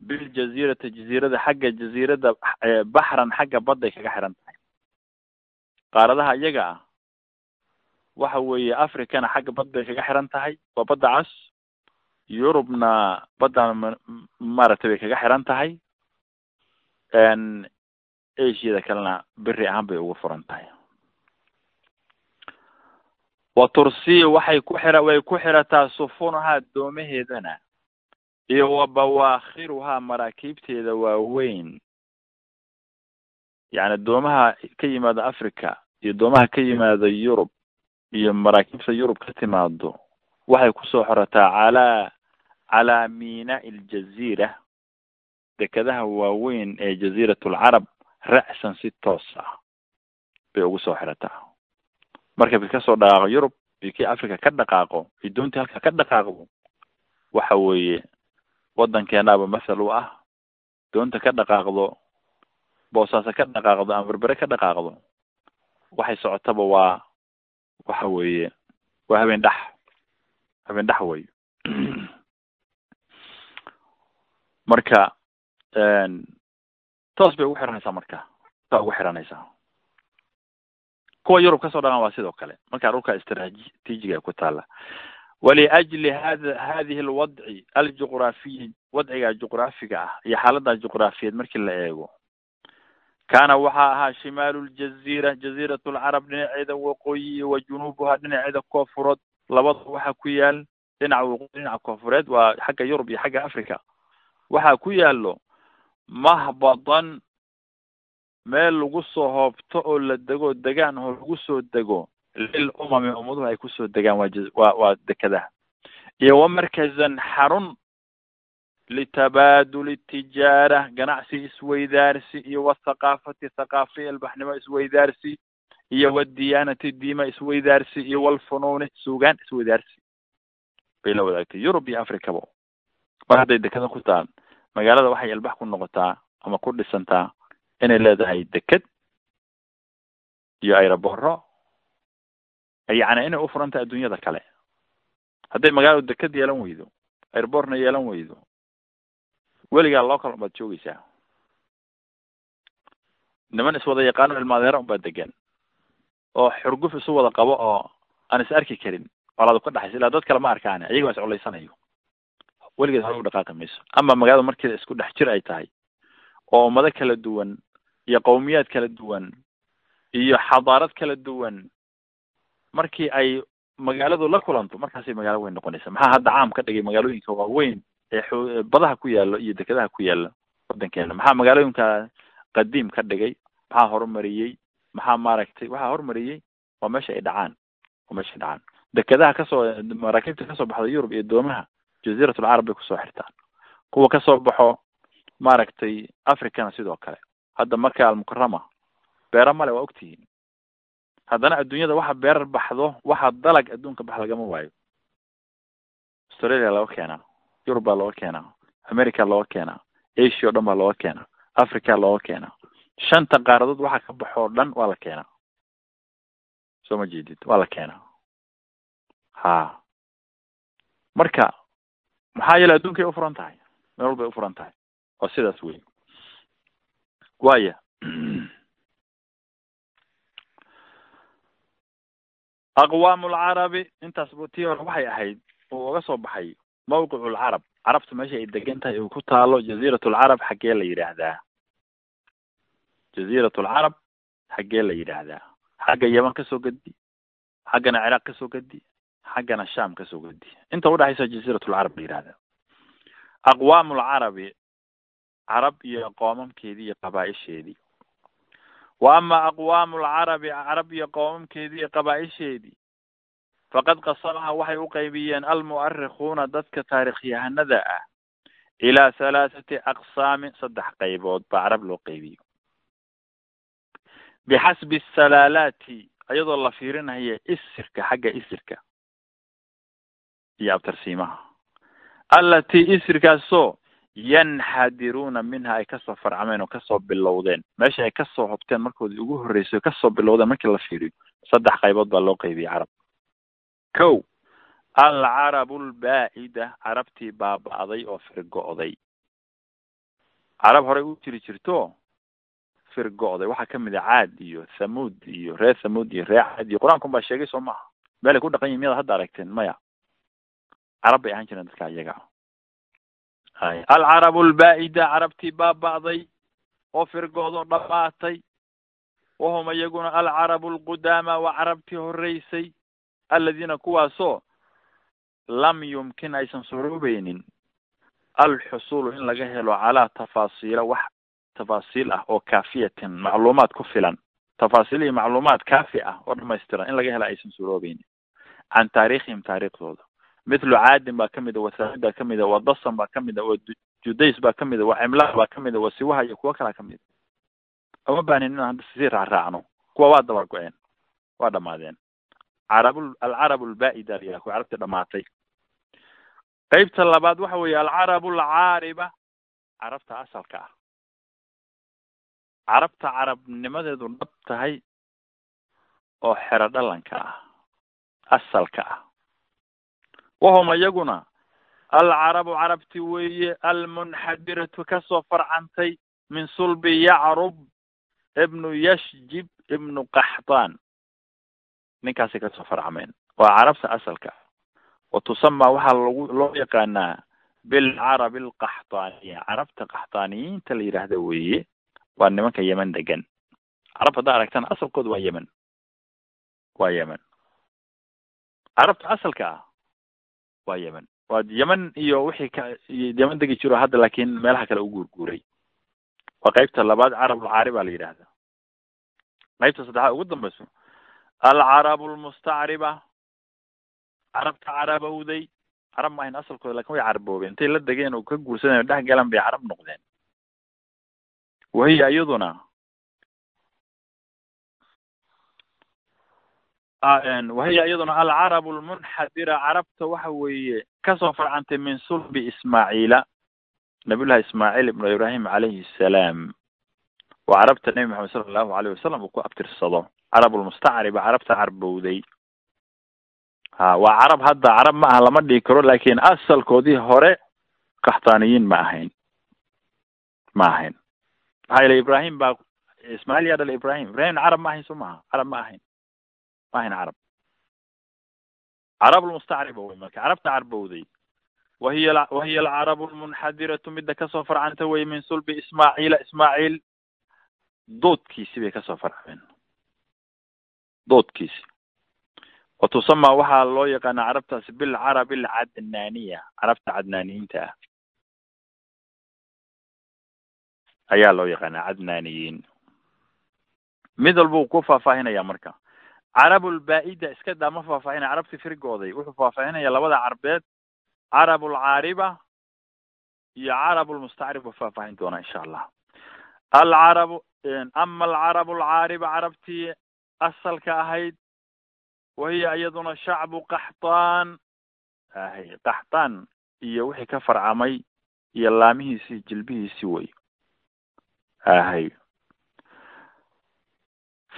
Biljazirati jaziirada xagga jaziirada baxran xagga badday kaga xiran tahay qaaradaha iyaga ah. Waxa weeye africana xagga bad bay kaga xiran tahay waa badda cas. Yurubna badda maaragtay bay kaga xiran tahay. Asiada kalena beri ahaan bay ugu furan tahay. Wa tursiya waxay ku xira way ku xirataa sufunahaa doomaheedana. Iyo wa bawaakhiruhaa maraakiibteeda waaweyn yacni doomaha ka yimaada africa iyo doomaha ka yimaada yurub iyo maraakiibta yurub ka timaado waxay ku soo xorataa calaa calaa miinaa'i aljaziira dekadaha waaweyn ee jaziirat alcarab ra'san si toos ah bay ugu soo xirataa. Marka bid ka soo dhaqaaqo yurub iyo kii africa ka dhaqaaqo iyo doontii halka ka dhaqaaqdo waxa weeye waddankeenaaba mathal u ah. Doonta ka dhaqaaqdo boosaaso ka dhaqaaqdo ama berbere ka dhaqaaqdo waxay socotaba waa waxa weeye waa habeen dhax habeen dhax wey marka toos bay ugu xiranaysaa marka saa ugu xiranaysaa. Kuwa yurub ka soo dhaqan waa sidoo kale. Marka dhulka istraatiijiga ku taala waliajli hada hadihi alwadci aljuqraafiyi wadciga juqraafiga ah iyo xaalada juqraafiyeed markii la eego kaana waxaa ahaa shimaalu ljaziira jaziirat lcarab dhinaceeda waqooyi iyo wa junuubuha dhinaceeda koofurood labada waxaa ku yaal dhinaca waqooyi dhinaca koofureed waa xagga yurub iyo xagga africa waxaa ku yaalo mahbadan meel lagu soo hoobto oo la dego degaan oo lagu soo dego lil umami ummaduhu ay ku soo degaan waa waa waa dekadaha iyo wa markazan xarun litabaaduli tijaara ganacsi isweydaarsi iyo wathaqaafati thaqaafiya ilbaxnimo isweydaarsi iyo wadiyaanati diima isweydaarsi iyo walfunuuni suugaan isweydaarsi bay la wadaagtay yurub iyo africaba mar hadday dekada ku taal magaalada waxay ilbax ku noqotaa ama ku dhisantaa inay leedahay deked iyo airaboro yacni inay ufuran tahay adduunyada kale hadday magaaladu deked yeelan weydo airborna yeelan weydo weligaa local baad joogeysaa niman iswada yaqaano ilmaadeera unbaa degan oo xurguf isu wada qabo oo aan is arki karin colaadu ka dhexaysa ilaa dad kale ma arkaane ayaga waa is colaysanayo weligeed hore u dhaqaaqi mayso ama magaaladu markii isku dhex jir ay tahay oo ummado kala duwan iyo qowmiyaad kala duwan iyo xadaarad kala duwan markii ay magaaladu la kulanto markaasay magaalo weyn noqonaysa maxaa hadda caam ka dhigay magaalooyinka waaweyn ee badaha ku yaalo iyo dekedaha ku yaalla waddankeena. Maxaa magaalooyinka qadiim ka dhigay? Maxaa horumariyey maxaa maaragtay? Waxaa horumariyey waa meesha ay dhacaan. Waa meesha ay dhacaan. Dekedaha ka soo maraakiibta ka soo baxda yurub iyo doomaha jaziirat alcarab bay ku soo xirtaan. Kuwa ka soo baxo maaragtay africana sidoo kale. Hadda marka almukarama beera male waa ogtihiin. Haddana adduunyada waxa beerar baxdo waxa dalag adduunka bax lagama waayo. Australia looga keenaa yurub baa looga keenaa america looga keenaa asia o dhan baa looga keenaa africa looga keenaa shanta qaaradood waxa ka baxo o dhan waa la keenaa soo ma jeedid? Waa la keenaa ha marka maxaa yeele adduunkay ufuran tahay? Meel walbay ufuran tahay. Waa sidaas wey waya aqwaam lcarabi intaas tii hore waxay ahayd uu uga soo baxay mawqic lcarab carabta meesha ay degan tahay uu ku taalo jaziirat lcarab xaggee la yidhaahdaa jaziirat lcarab xaggee la yidhaahdaa xagga yeman ka soo gedi xaggana ciraaq ka soo gedi xaggana sham ka soo gedi inta udhexaysa jaziirat lcarab la yidhahdaa aqwaam lcarabi carab iyo qoomamkeedii iyo qabaa-isheedii wa ama aqwaamu lcarabi carab iyo qoomamkeedii iyo qabaa-isheedii faqad qasamaha waxay u qaybiyeen almu'arikhuuna dadka taarikhyahanada ah ilaa halaathati aqsaamin saddex qaybood baa carab loo qaybiyo. Bixasbi asalaalaati iyadoo la fiirinaya isirka xagga isirka iyo abtarsiimaha allatii isirkaasoo yanxadiruuna minha ay ka soo farcameen oo ka soo bilowdeen. Meesha ay ka soo hobteen markoodii ugu horreysay ka soo bilowdeen markii la fiiriyo saddex qaybood baa loo qaybiyey carab kow alcarabu lbaa'ida carabtii baaba'day oo firgo'day carab horey u jiri jirto firgo'day waxaa ka mid a caad iyo thamuud iyo reer thamuud iyo reer caad iyo qur'aankun baa sheegay soo maaha meelay ku dhaqan yihiin miyaad hadda aragteen? Maya. Carab bay ahaan jireen dadka iyaga hay alcarabu lbaa'ida carabtii baaba'day oo firgoodoo dhamaatay wahum iyaguna alcarabu lqudaama waa carabtii horreysay aladiina kuwaasoo lam yumkin aysan suroobaynin alxusuulu in laga helo calaa tafaasiila wax tafaasiil ah oo kaafiyatin macluumaad ku filan tafaasiil iyo macluumaad kaafi ah oo dhamaystiran in laga helo aysan suroobaynin can taariikhihim taariikhdooda mithlu caadin baa ka mid a wa thaamid baa ka mid a wa dasan baa ka mid a wa judays baa ka mid a wa cimlaan baa ka mid a wa siwaha iyo kuwo kalaa ka mid a uma baanin inaan hadda sii raacraacno kuwa waa dabar go-een waa dhamaadeen carab alcarab lbaa'ida la yidhaha kuwa carabtii dhamaatay. Qeybta labaad waxa weeye alcarab alcaariba carabta asalka ah. Carabta carabnimadeedu dhab tahay oo xero dhalanka ah asalka ah. Wahum iyaguna alcarabu carabti weeye almunxadiratu ka soo farcantay min sulbi yacrub ibnu yashjib ibnu qaxtaan ninkaasay ka soo farcameen waa carabta asalka wa tusamaa waxaa lagu loo yaqaanaa bilcarabi alqaxtaaniya carabta qaxtaaniyiinta la yidhaahda weeye waa nimanka yemen degan carab haddaa aragtaan asalkooda waa yemen. Waa yemen. Carabta asalka ah waa yemen. Waa yemen iyo wixii ka yemen degi jiro hadda laakiin meelaha kale u guurguuray. Waa qeybta labaad carabulcaari baa la yidhaahdaa qeybta saddexaad ugu dambayso alcarabu lmustacriba carabta carabowday carab maahayn asalkooda laakiin way caraboobeen intay la degeen oo ka guursadeen dhex galan bay carab noqdeen wahiya iyaduna wahiya iyaduna alcarabu lmunxadira carabta waxa weeye ka soo farcantay min sulbi ismaaciila nabiyullahi ismaaciil ibnu ibrahim calayhi salaam waa carabta nebi maxamed sala allahu alayh wasalam uu ku abtirsado carab lmustacriba carabta carbowday ha waa carab hadda carab ma aha lama dhigi karo laakin asalkoodii hore kaxtaaniyiin ma ahayn ma ahayn maxaa yele ibrahim baa ismaaciil yaa dhalay ibrahim ibrahimna carab ma ahayn soo maaha carab ma ahayn ma ahayn carab carab lmustacriba wey marka carabta carbowday wahiya wahiya alcarabu lmunxadiratu midda ka soo farcanta wey min sulbi ismaaciila ismaaciil doodkiisi bay ka soo farcameen doodkiisi. Wa tusamaa waxaa loo yaqaanaa carabtaasi bilcarabi alcadnaaniya carabta cadnaaniyiinta ah. Ayaa loo yaqaanaa cadnaaniyiin. Mid walba uu ku faahfaahinaya marka. Carabulbaa'ida iska daa ma faahfaahinaya carabtii firgooday wuxuu faahfaahinaya labada carbeed carabulcaariba iyo carabulmustacrib buu faahfaahin doonaa insha allah alcarabu ama alcarabu alcaariba carabtii asalka ahayd wahiya iyaduna shacbu qaxtaan ahay qaxtaan iyo wixii ka farcamay iyo laamihiisii jilbihiisii wey ahay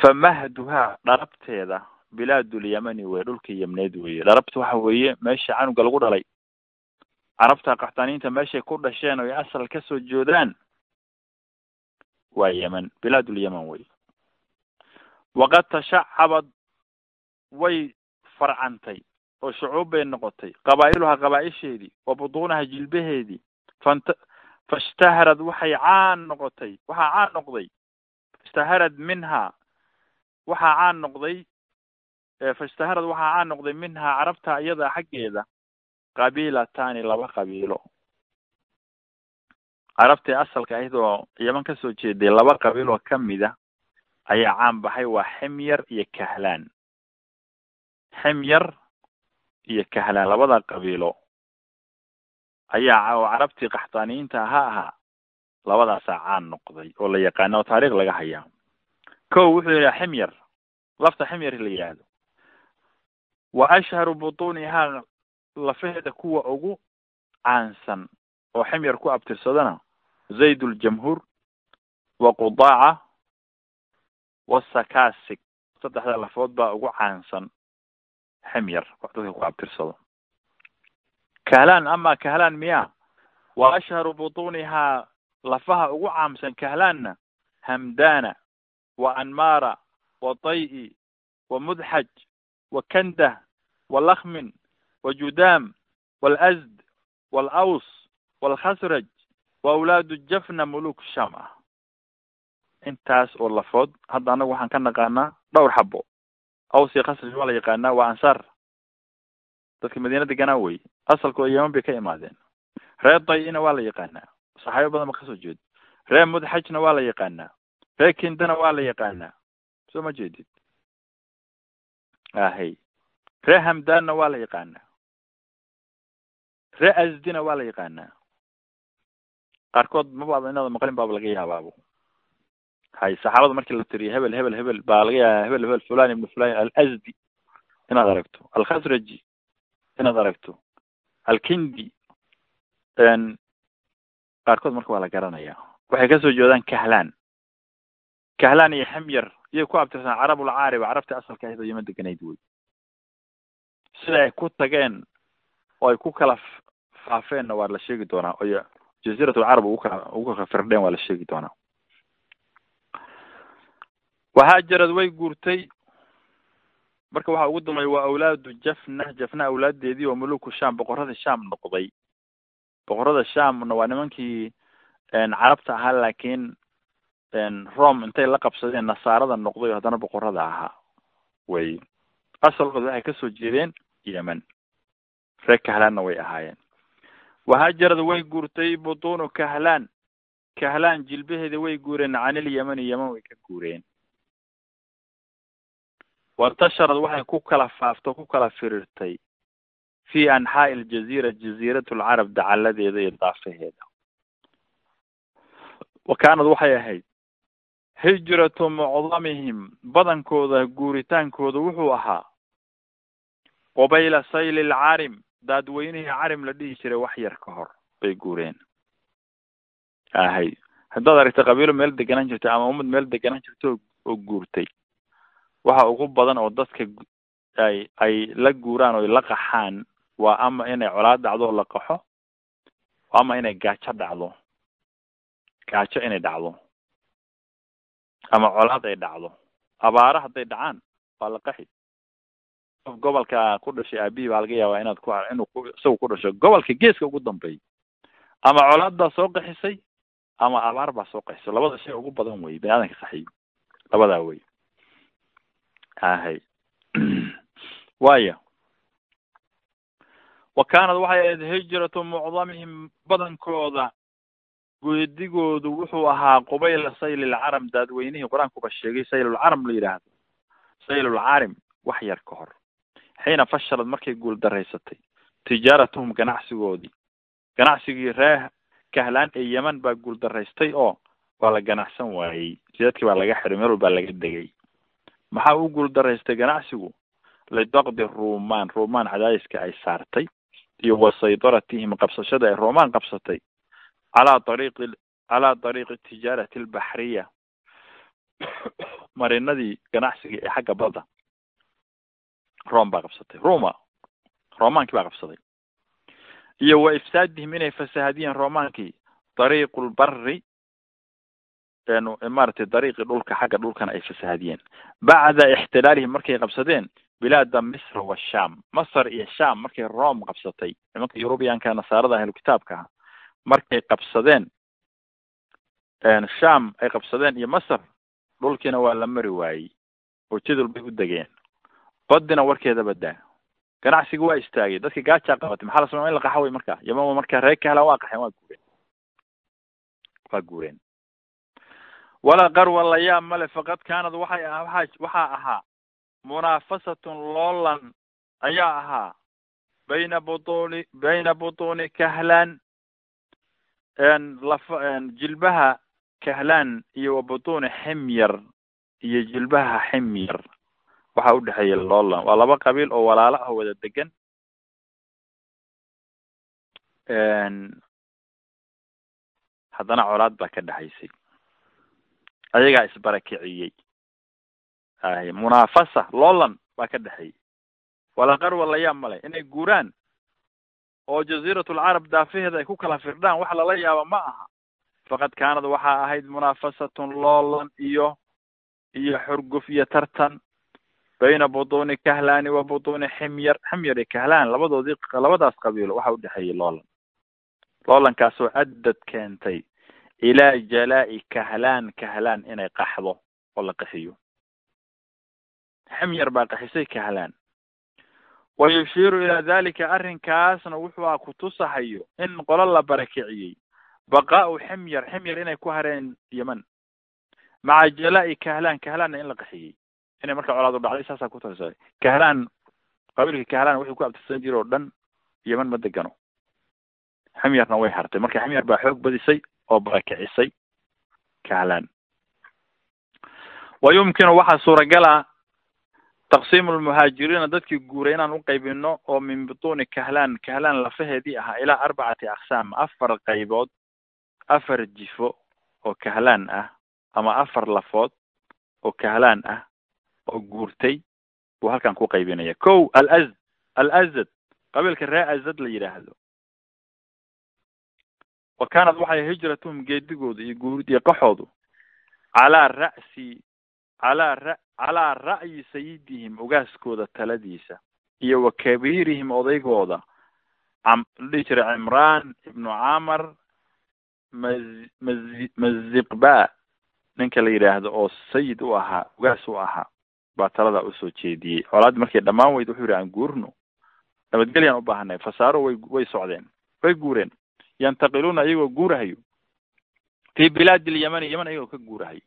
famahduhaa dharabteeda bilaadulyamani wey dhulkii yemneed weye dharabta waxa weeye meesha canuga lagu dhalay carabta qaxtaaniinta meeshay ku dhasheen oo ay asal ka soo joodaan waa yemen bilaadulyemen wey waqad tashacabad way farcantay oo shucuub bay noqotay. Qabaa'iluha qabaaisheedii wa butuunaha jilbaheedii fant faishtaharad waxay caan noqotay waxaa caan noqday faishtaharad minhaa waxaa caan noqday faishtaharad waxaa caan noqday minhaa carabta iyada xaggeeda qabiilatani laba qabiilo carabtii asalka ahayd oo yeman ka soo jeeday laba qabiil oo kamida ayaa caan baxay. Waa ximyar iyo kahlaan. Ximyar iyo kahlaan labada qabiilo. Ayaa oo carabtii qaxtaaniyiinta ahaa ahaa labadaasaa caan noqday oo la yaqaana oo taariikh laga hayaa. Ko wuxuu yidhaha ximyar lafta ximyar la yidhaahdo. Wa ashharu butuunihaa lafaheeda kuwa ugu caansan oo ximyar ku abtirsadana zayd uljamhuur wa qudaaca wa sakasig saddexda lafood baa ugu caansan ximyar wax dadka ku abtirsado. Kahlaan ama kahlaan miya wa ashharu butuunihaa lafaha ugu caamsan kahlaanna hamdana wa anmara wa tay'i wa mudxaj wa kandah wa lakhmin wa judaam walazd walaws walkhasraj wa awlaadu jafna muluk sham intaas oo lafood hadda anagu waxaan ka naqaanaa dhowr xabo aws iyo khasraj waa la yaqaanaa waa ansaar dadka madiina deganaa wey asalkooda yeman bay ka imaadeen reer day-ina waa la yaqaanaa saxaabo badan ba ka soo jeedo reer mudxajna waa la yaqaanaa reer kindana waa la yaqaanaa soo ma jeedid ahay reer hamdaanna waa la yaqaanaa reer asdina waa la yaqaanaa qaarkood maba inaada maqlin baaba laga yaabaabo hay saxaabada markii la tiriyo hebel hebel hebel baa laga yaaba hebel hebel fulan ibnu fulan alazdi inaad aragto. Alkhasraji inaad aragto. Alkindi qaarkood marka waa la garanayaa. Waxay ka soo jeedaan kahlaan. Kahlaan iyo xemyar iyay ku abtirsan carabulcaariba carabta asalka ahayd oo yeman deganayd wey sida ay ku tageen oo ay ku kala faafeenna waa la sheegi doonaa oy jaziiratulcarab ugu kala ugu kala firdheen waa la sheegi doonaa wahaajarad way guurtay marka waxaa ugu dambeeya waa awlaadu jafna jafna awlaadeedii oo muluku sham boqorada sham noqday boqorada shamna waa nimankii carabta ahaa laakiin rome intay la qabsadeen nasaarada noqday oo haddana boqorada ahaa way asalkood waxay ka soo jeedeen yemen reer kahlaanna way ahaayeen wahaajarad way guurtay butuunu kahlaan kahlaan jilbaheeda way guureen canil yemani yeman way ka guureen waintasharad waxay ku kala faafto ku kala firirtay fi anxaa'i aljaziira jaziirat lcarab dacaladeeda iyo daafaheeda wa kaanad waxay ahayd hijratu mucdamihim badankooda guuritaankooda wuxuu ahaa qubayla sayli lcarim daadweynihii carim la dhihi jiray wax yar ka hor bay guureen. Ahay haddaad aragtay qabiilo meel deganaan jirtay ama ummad meel deganaan jirta oo guurtay waxa ugu badan oo dadka ay ay la guuraan oo la qaxaan waa ama inay colaad dhacdo oo la qaxo ama inay gaajo dhacdo gaajo inay dhacdo ama colaad ay dhacdo abaaro hadday dhacaan waa la qaxi qof gobolka ku dhashay aabihii baa laga yaabaa inaad ku inuu ku isagu ku dhasho. Gobolka geeska ugu dambeeya ama colaad baa soo qaxisay ama abaar baa soo qaxisay. Labada shay ugu badan wey bani aadanka qaxiyo labadaa wey ahay waya wa kaanad waxay ahayd hijratu mucdamihim badankooda. Geedigoodu wuxuu ahaa qubayla saylilcaram daadweynihii qur'aankuba sheegay saylulcaram la yidhaahdo saylulcarim wax yar ka hor xiina fashalad markay guul daraysatay. Tijaaratuhum ganacsigoodii. Ganacsigii reer kahlaan ee yeman baa guul daraystay oo waa la ganacsan waayey. Jidadkii baa laga xiray meel walbaa laga degay. Maxaa u guul daraystay ganacsigu? Lidaqdi ruumaan. Ruumaan cadaadiska ay saartay iyo wa saydaratihim qabsashada ay ruumaan qabsatay. Calaa ariiqi calaa dariiqi tijaarati albaxriya marinadii ganacsiga ee xagga badda rome baa qabsatay. Roma. Romaankii baa qabsaday. Iyo wa ifsaadihim inay fasahadiyeen romaankii. Dariiqu lbari maaragtay dariiqii dhulka xagga dhulkana ay fasahadiyeen bacda ixtilaalihim markay qabsadeen bilaada misr washam masr iyo sham markay rome qabsatay nimanka yurubiyanka nasaarada ahlu kitaabka ah markay qabsadeen sham ay qabsadeen iyo masr dhulkiina waa la mari waayey. Oo jadul bay u degeen badina warkeeda badaa ganacsiga waa istaagay. Dadka gaajaa qabatay. Maxaa la samey in la qaxa wey marka. Yamama marka reer ka helaan waa qaxeen waa guureen. Waa guureen. Walaa qarwa la yaab male faqad kaanad waxay ah waxaa ahaa munaafasatun loolan ayaa ahaa bayna butuuni bayna butuuni kahlaan lafa jilbaha kahlaan iyo wa butuuni ximyar iyo jilbaha ximyar waxaa udhexeeya loolan waa laba qabiil oo walaalo ah wada degan haddana colaad baa ka dhexaysay ayagaa isbarakiciyey. Ay munaafasa loolan baa ka dhexeeyey wala qarwa la yaab male inay guuraan oo jaziiratulcarab daafaheeda ay ku kala firdhaan wax lala yaabo ma aha. Faqad kaanad waxaa ahayd munaafasatun loolan iyo iyo xurguf iyo tartan bayna butuuni kahlaani wa butuuni ximyar ximyar iyo kahlaan labadoodii labadaas qabiilo waxa udhexeeyey loolan. Loolankaasoo addad keentay ilaa jalaa'i kahlaan kahlaan inay qaxdo oo la qaxiyo. Ximyar baa qaxisay kahlaan. Wa yushiiru ilaa dalika arrinkaasna wuxuu a kutusahayo in qolo la barakiciyey. Baqaa'u ximyar ximyar inay ku hareen yeman maca jalaa'i kahlaan kahlaanna in la qaxiyey inay marka colaadu dhacday saasaa kutusa kahlaan qabiilka kahlaan wuxuu ku abtirsan jira oo dhan yeman ma degano. Ximyarna way hartay. Marka ximyar baa xoog badisay oo barakicisay kahlaan. Wa yumkinu waxaa suuragala taqsiimu lmuhaajiriina dadkii guuray inaan uqaybino oo min butuuni kahlaan kahlaan lafaheedii ahaa ilaa arbacati aqsaam afar qaybood afar jifo oo kahlaan ah ama afar lafood oo kahlaan ah oo guurtay buu halkan ku qaybinaya ko alaz alazad qabiilka ree azad la yidhaahdo wa kaanad waxay hijratuhum geedigooda iyo guurid iyo qaxoodu calaa ra'si calaa ra calaa ra'yi sayidihim ogaaskooda taladiisa iyo wa kabiirihim odaygooda. Dhihi jiray cimraan ibnu camar maz maz maziqba ninka la yidhaahdo oo sayid u ahaa ogaas u ahaa baa taladaa u soo jeediyey. Colaadii markay dhammaan weyd wuxuu yidhi aan guurno. Nabadgelyaan u baahanay. Fasaaro way way socdeen. Way guureen. Yantaqiluuna iyagoo guurahayo. Fi bilaadi lyamani yeman ayagoo ka guurahayo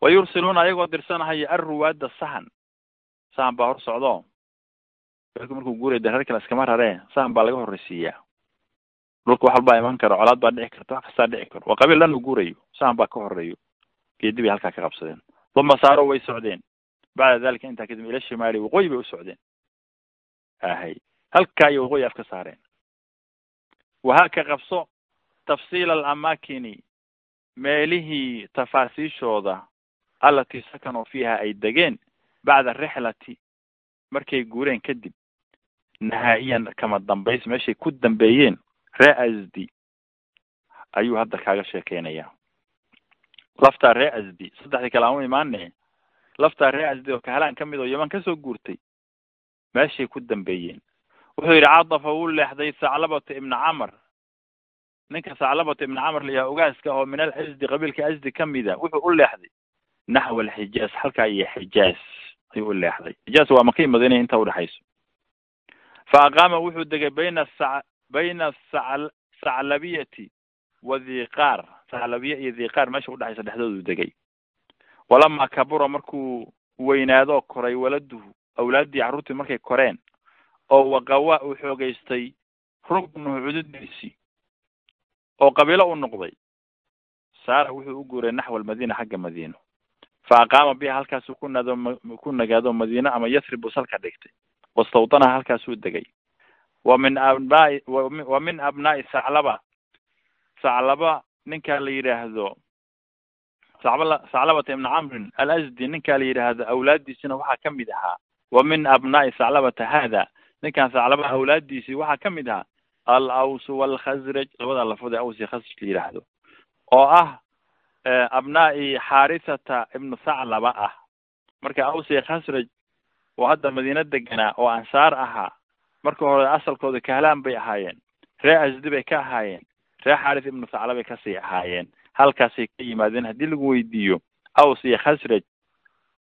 wa yursiluuna ayagoo dirsanahayo arruwaada sahan. Sahan baa hor socdo. Markuu guuraya de iskama raree sahan baa laga horreysiiyaa dhulka wax walbaa iman karo. Colaad baa dhici karta. Wax kastaa dhici karo. Waa qabiil dhan uu guurayo. Sahan baa ka horeeyo geedi bay halkaa ka qabsadeen. Duma saaro way socdeen bacda dalika intaa kadib ila shimaali waqooyi bay u socdeen ahay halkaa iyo waqooyi af ka saareen waha ka qabso tafsiil alamakini meelihii tafaasiishooda allatii sakanuu fiiha ay degeen bacda rixlati markay guureen kadib nahaa'iyan kama dambays meeshay ku dambeeyeen ree asdi ayuu hadda kaaga sheekeynayaa laftaa ree asdi saddexdii kale aan u imaane laftaa ree asdi oo kahlaan ka mid oo yaman ka soo guurtay meeshay ku dambeeyeen. Wuxuu yidhi cadafa wuu leexday saclabata ibna camar. Ninka saclabata ibna camar layaha ogaaska oo min al asdi qabiilka asdi kamida wuxuu u leexday naxw alxijaaz halkaa iyo xijaaz ayuu u leexday. Xijaaz waa makii madiina inta udhexayso fa aqaama wuxuu degay bayna sa bayna sa saclabiyati wa dhiqaar saclabiya iyo dhiqaar meesha udhexaysa dhexdoodu degay walamaa kabura markuu weynaado koray waladuhu awlaaddii carruurtii markay koreen oo waqawa uu xoogeystay rugnuhu cududiisii oo qabiilo u noqday saara wuxuu u guuray naxwa almadiina xagga madiino fa aqaama biha halkaasuu ku nado ku nagaado madiine ama yathrib buu salka dhigtay wastawdanaha halkaasuu degay wa min abnaai wa min abnaa'i saclaba saclaba ninkaa la yidhaahdo sacbala saclabata ibna camrin alasdi ninkaa la yidhaahdo awlaaddiisina waxaa ka mid ahaa wa min abnaa'i saclabata haada ninkan saclaba awlaaddiisii waxaa ka mid ahaa al aws walkhasraj labada lafood ee aws iyo khasraj la yidhaahdo oo ah abnaa'i xaarithata ibnu thaclaba ah marka aws iyo khasraj oo hadda madiina deganaa oo ansaar ahaa marka hore asalkooda kahlaan bay ahaayeen ree asdi bay ka ahaayeen ree xaarith ibnu thacla bay ka sii ahaayeen halkaasay ka yimaadeen haddii lagu weydiiyo aws iyo khasraj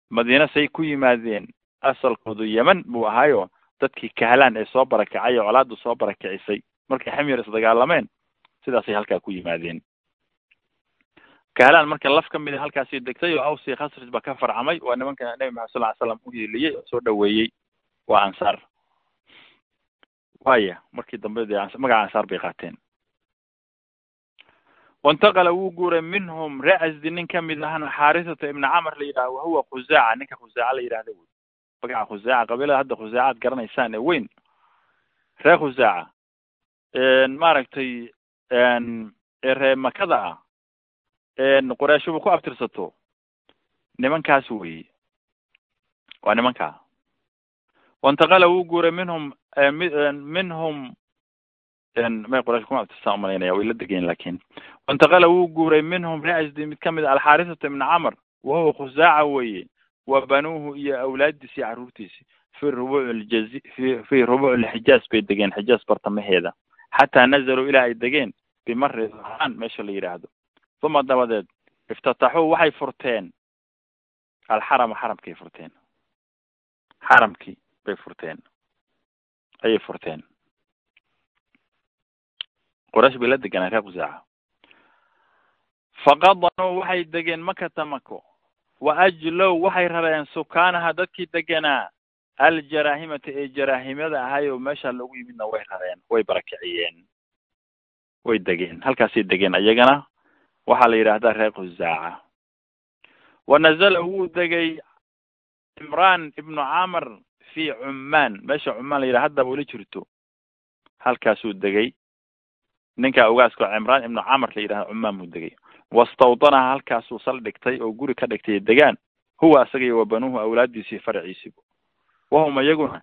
madiina say ku yimaadeen asalkoodu yeman buu ahaayo dadkii kahlaan ee soo barakacay oo colaadu soo barakicisay markay xamyar isdagaalameen sidaasay halkaa ku yimaadeen. Kahlaan marka laf ka mida halkaasii degtay oo aws iyo khasraj ba ka farcamay waa nimanka nebi maxamed sal ly slam u hiiliyey oo soo dhaweeyey waa ansaar. Waya markii dambe dee magaca ansaar bay qaateen waintaqala wuu guuray minhum ree asdi nin ka mid ahana xaarisata ibna camar la yidhaha wahuwa khusaaca ninka khusaaca la yidhahda wey magaca khusaaca qabiilada hadda khusaacaad garanaysaan ee weyn ree khusaaca maaragtay ee ree makada ah qoreeshuba ku abtirsato nimankaas weeye waa nimankaa waintaqala wuu guuray minhum minhum may qoresh kuma abtirsaan u malaynaya way la degayen laakiin waintaqala wuu guuray minhum asdi mid ka mid a alxaarisata ibna camar wahuwa khusaaca weeye wa banuuhu iyo awlaadiisi iyo carruurtiisi fi rubuc ljazi fi rubuc lxijaaz bay degeen xijaaz bartamaheeda. Xataa nazaluu ilaa ay degeen bimari dhahaan meesha la yidhaahdo uma dabadeed iftataxuu waxay furteen. Alxarama xaramkay furteen. Xaramkii bay furteen. Ayay furteen qoraysh bay la deganaa reer khusaaca faqadanuu waxay degeen makata mako wa ajlow waxay rareen sukaanaha dadkii deganaa. Aljaraahimata ee jaraahimada ahay oo meesha loogu yimidna way rareen way barakiciyeen way degeen. Halkaasay degeen iyagana waxaa la yidhaahdaa reer khusaaca wa nazala wuu degay cimraan ibnu camar fi cummaan meesha cummaan la yidhaha haddaba ula jirto. Halkaasuu degay ninka ogaasko cimraan ibnu camar la yidhahda cummaan buu degay. Wastawdanaha halkaasuu sal dhigtay oo guri ka dhigtay degaan. Huwa asaga iyo wa banuuhu awlaadiisii farciisibu wahum iyaguna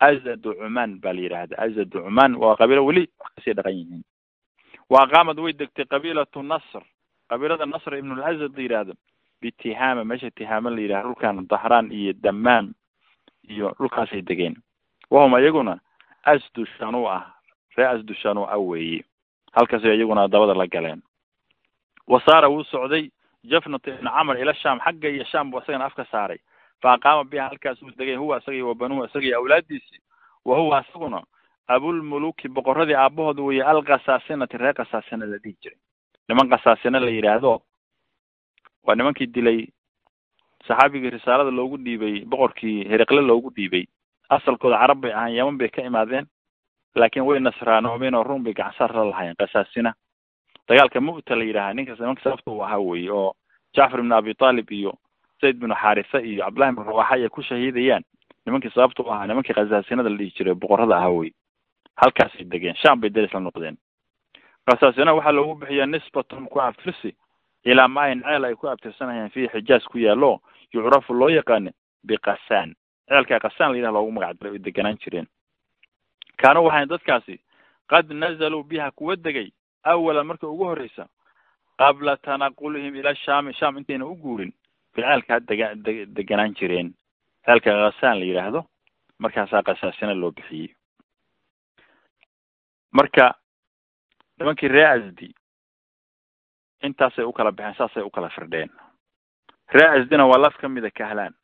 azadu cumaan baa la yidhahda. Azadu cumaan waa qabiilo weli wax ka sii dhaqan yihiin. Wa aqaamad way degtay qabiilatu nasr. Qabiilada nasr ibnulazad la yidhaahdo bitihaama meesha tihaama la yidhahdo dhulkan dahraan iyo damaam iyo dhulkaasay degeen. Wahum iyaguna asdu shanu ah ree asdu shanu ah weeye. Halkaasay iyaguna dabada la galeen. Wasaara wuu socday jafnat ibna camar ila sham xagga iyo sham buu asagana afka saaray. Fa aqaama biha halkaas uu degay huwa asagii wa banuhu asagii awlaadiisii wa huwa asaguna abulmuluki boqoradii aabahooda weeye alkasaasinati reer kasaasina la dhihi jiray. Niman kasaasina la yidhaahdo waa nimankii dilay saxaabigii risaalada loogu dhiibay boqorkii heriqle loogu dhiibay. Asalkooda carab bay ahaan yaman bay ka imaadeen laakiin way nasraanoomeen oo bay gacansaar la lahaayeen kasaasina dagaalka mu'ta la yidhaha ninkaas nimanka sababta uu ahaa weye oo jacfar ibn abi talib iyo zayd binu xaarisa iyo cabdullahi ibn rawaxa ay ku shahiidayaan nimankii sababta u ahaa nimankii kasaasinada la dhihi jiray boqorada ahaa wey halkaasay degeen sham bay deris la noqdeen. Kasaasina waxaa loogu bixiyaa nisbatun ku abtirsi ilaa maahin ceel ay ku abtirsanayaan fi xijaaz ku yaalo yucrafu loo yaqaano biqasaan. Ceelkaa qasaan la yidhaha loogu magac daray oy deganaan jireen kaanu waxayn dadkaasi qad nazaluu biha kuwa degay awalan marka ugu horreysa qabla tanaqulihim ila shaami sham intayna u guurin bay ceelkaa dega de deganaan jireen. Ceelka kasaan la yidhaahdo markaasaa kasaasina loo bixiyey. Marka nimankii ree asdi intaasay u kala baxeen saasay u kala firdheen. Ree asdina waa laf ka mida kahlaan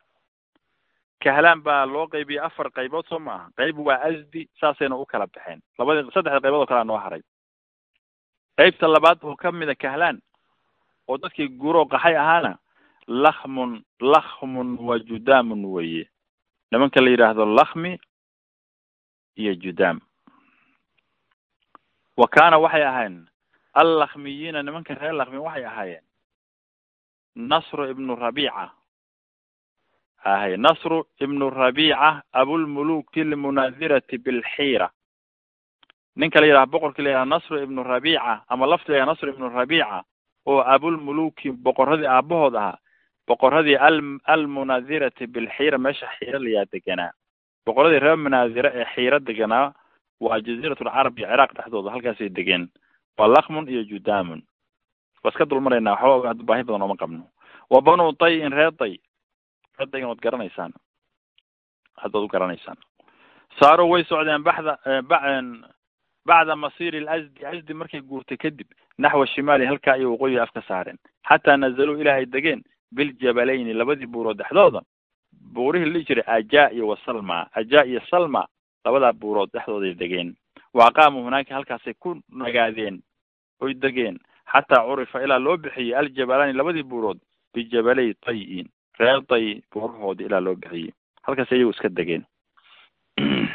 kahlaan baa loo qaybiyey afar qaybood soo maaha. Qayb waa asdi saasayna u kala baxeen. Labadii saddexda qaybood oo kalea noo haray. Qaybta labaad oo ka mida kahlaan oo dadkii guroo qaxay ahaana lakhmun lakhmun wa judaamun weye nimanka la yidhaahdo lakhmi iyo judaam. Wa kaana waxay ahayn allakhmiyiina nimanka reer lakhmi waxay ahaayeen. Nasru ibnu rabiica ahay nasru ibnu rabiica abulmuluki lmunaadirati bilxiira ninka la yidhaha boqorkii la yidhaha nasru ibnu rabiica ama lafti la yhaha nasru ibnu rabiica oo abulmuluki boqoradii aabahood ahaa boqoradii al almunaadirati bilxiira meesha xiira layaa deganaa boqoradii reer munaadira ee xiira deganaa waa jaziiratulcarab iyo ciraaq dhexdooda halkaasay degeen waa lakmun iyo judamun waa iska dulmaraynaa waxba hadda baahi badan ooma qabno wa banu tayin reer tay tayin waad garanaysaan. Haddaad u garanaysaan. Saaro way socdeen baxda ba bacda masiiri lasdi asdi markay guurtay kadib naxwa shimaali halkaa iyo waqooyi af ka saareen. Xataa nazaluu ilaa ay degeen biljabalayni labadii buurood dhexdooda. Buurihii la jiray aja iyo wasalma aja iyo salma labadaa buurood dhexdooday degeen. Wa aqaamuu hunaaka halkaasay ku nagaadeen oy degeen. Xataa curifa ilaa loo bixiyey aljabalani labadii buurood bijabalay tayin reer buurahoodii ilaa loo bixiyey halkaas iyagu iska degeen.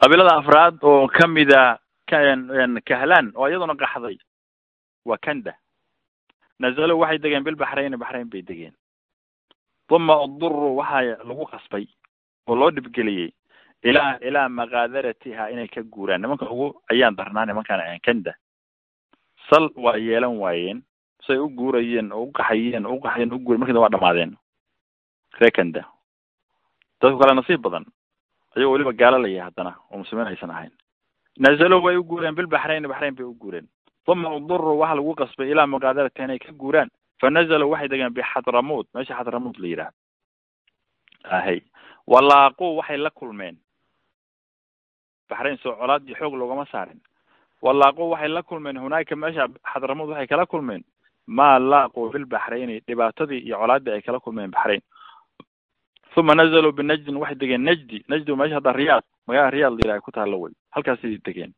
Qabiilada afraad oo kamida kahlan oo iyaduna qaxday waa kanda. Nazalo waxay degeen bilbaxrayni baxrayn bay degeen. Uma uduru waxaa lagu qasbay oo loo dhibgeliyey ilaa ilaa maqaadaratiha inay ka guuraan. Nimanka ugu ayaan darnaa nimankaan kanda. Sal waa yeelan waayeen say u guurayeen oo uqaxayeen oo uqaxayeen uguuray markii waa dhamaadeen. Ree kanda dadku kale nasiib badan. Ayagoo weliba gaalo layahay haddana. Oo muslimiin aysan ahayn. Nazalo way u guureen. Bilbaxrayn baxrayn bay u guureen. Uma uduru waxaa lagu qasbay ilaa maqaadaratiha inay ka guuraan. Fa nazaluu waxay degeen bixadramut meesha xadramut la yidhaha ahay. Walaaquu waxay la kulmeen. Baxrayn soo colaad iyo xoog loogama saarin. Walaaquu waxay la kulmeen. Hunaaka meesha xadramut waxay kala kulmeen maa laaquu bilbaxrayni dhibaatadii iyo colaadii ay kala kulmeen baxrayn uma nazaluu binajdin waxay degeen najdi. Najdi meesha hadda riyaad magaalada riyaad la yidhaha ku taalla wey halkaasay degeen.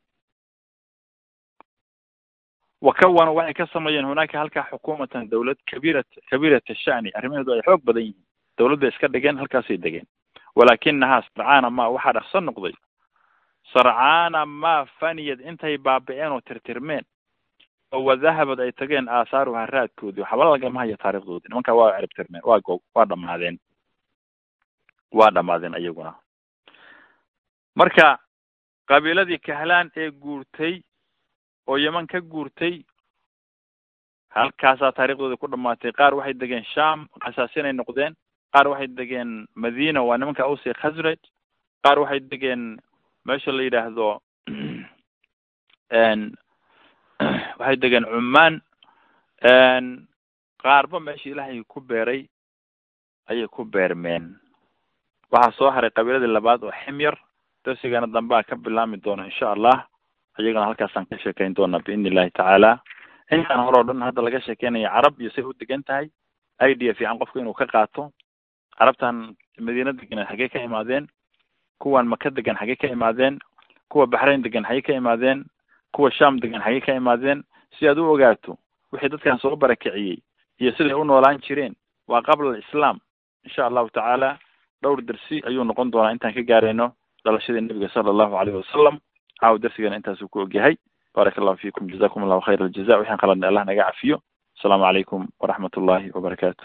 Wakawanu waxay ka sameeyeen hunaaka halkaa xukuumatan dawlad kabiirat kabiirata shani arrimaheedu ay xoog badan yihiin. Dawlad bay iska dhigeen halkaasay degeen. Walaakinahaa sarcaana ma waxaa dhaqso noqday. Sarcaana ma faniyad intay baabi'een oo tirtirmeen oo wadahabad ay tageen aasaaruha raadkoodii waxba lagama hayo taarikhdoodii nimankaa waa ciribtirmeen waa go waa dhamaadeen. Waa dhamaadeen iyaguna marka qabiiladii kahlaan ee guurtay oo yeman ka guurtay halkaasaa taarikhdoodii ku dhamaatay. Qaar waxay degeen sham qasaasinay noqdeen. Qaar waxay degeen madina waa nimanka awsi khasraj qaar waxay degeen meesha la yidhaahdo waxay degeen cumaan qaarba meesha ilaahay ku beeray ayay ku beermeen. Waxaa soo haray qabiiladii labaad oo ximyar darsigana dambaa ka bilaami doona insha allah. Iyagana halkaasaan ka sheekayn doonaa biidni illahi tacaala. Intaan hore oo dhan hadda laga sheekeynaya carab iyo say u degan tahay. Idea fiican qofku inuu ka qaato. Carabtan madiina degan xagee ka imaadeen. Kuwan maka degan xagee ka imaadeen. Kuwa baxrayn degan xagee ka imaadeen kuwa sham degan xagee ka imaadeen si aad u ogaato wixii dadkan soo barakiciyey iyo siday u noolaan jireen waa qabla alislaam insha allahu tacaala dhowr dersi ayuu noqon doonaa intaan ka gaarayno dhalashadii nebiga sala allahu alayhi wasalam caaw darsigana intaasuu ku ogyahay baaraka allahu fiikum jazakum allahu khayr aljaza wixaan qaladnay allah naga cafiyo. Asalaamu calaykum waraxmat ullahi wabarakaatu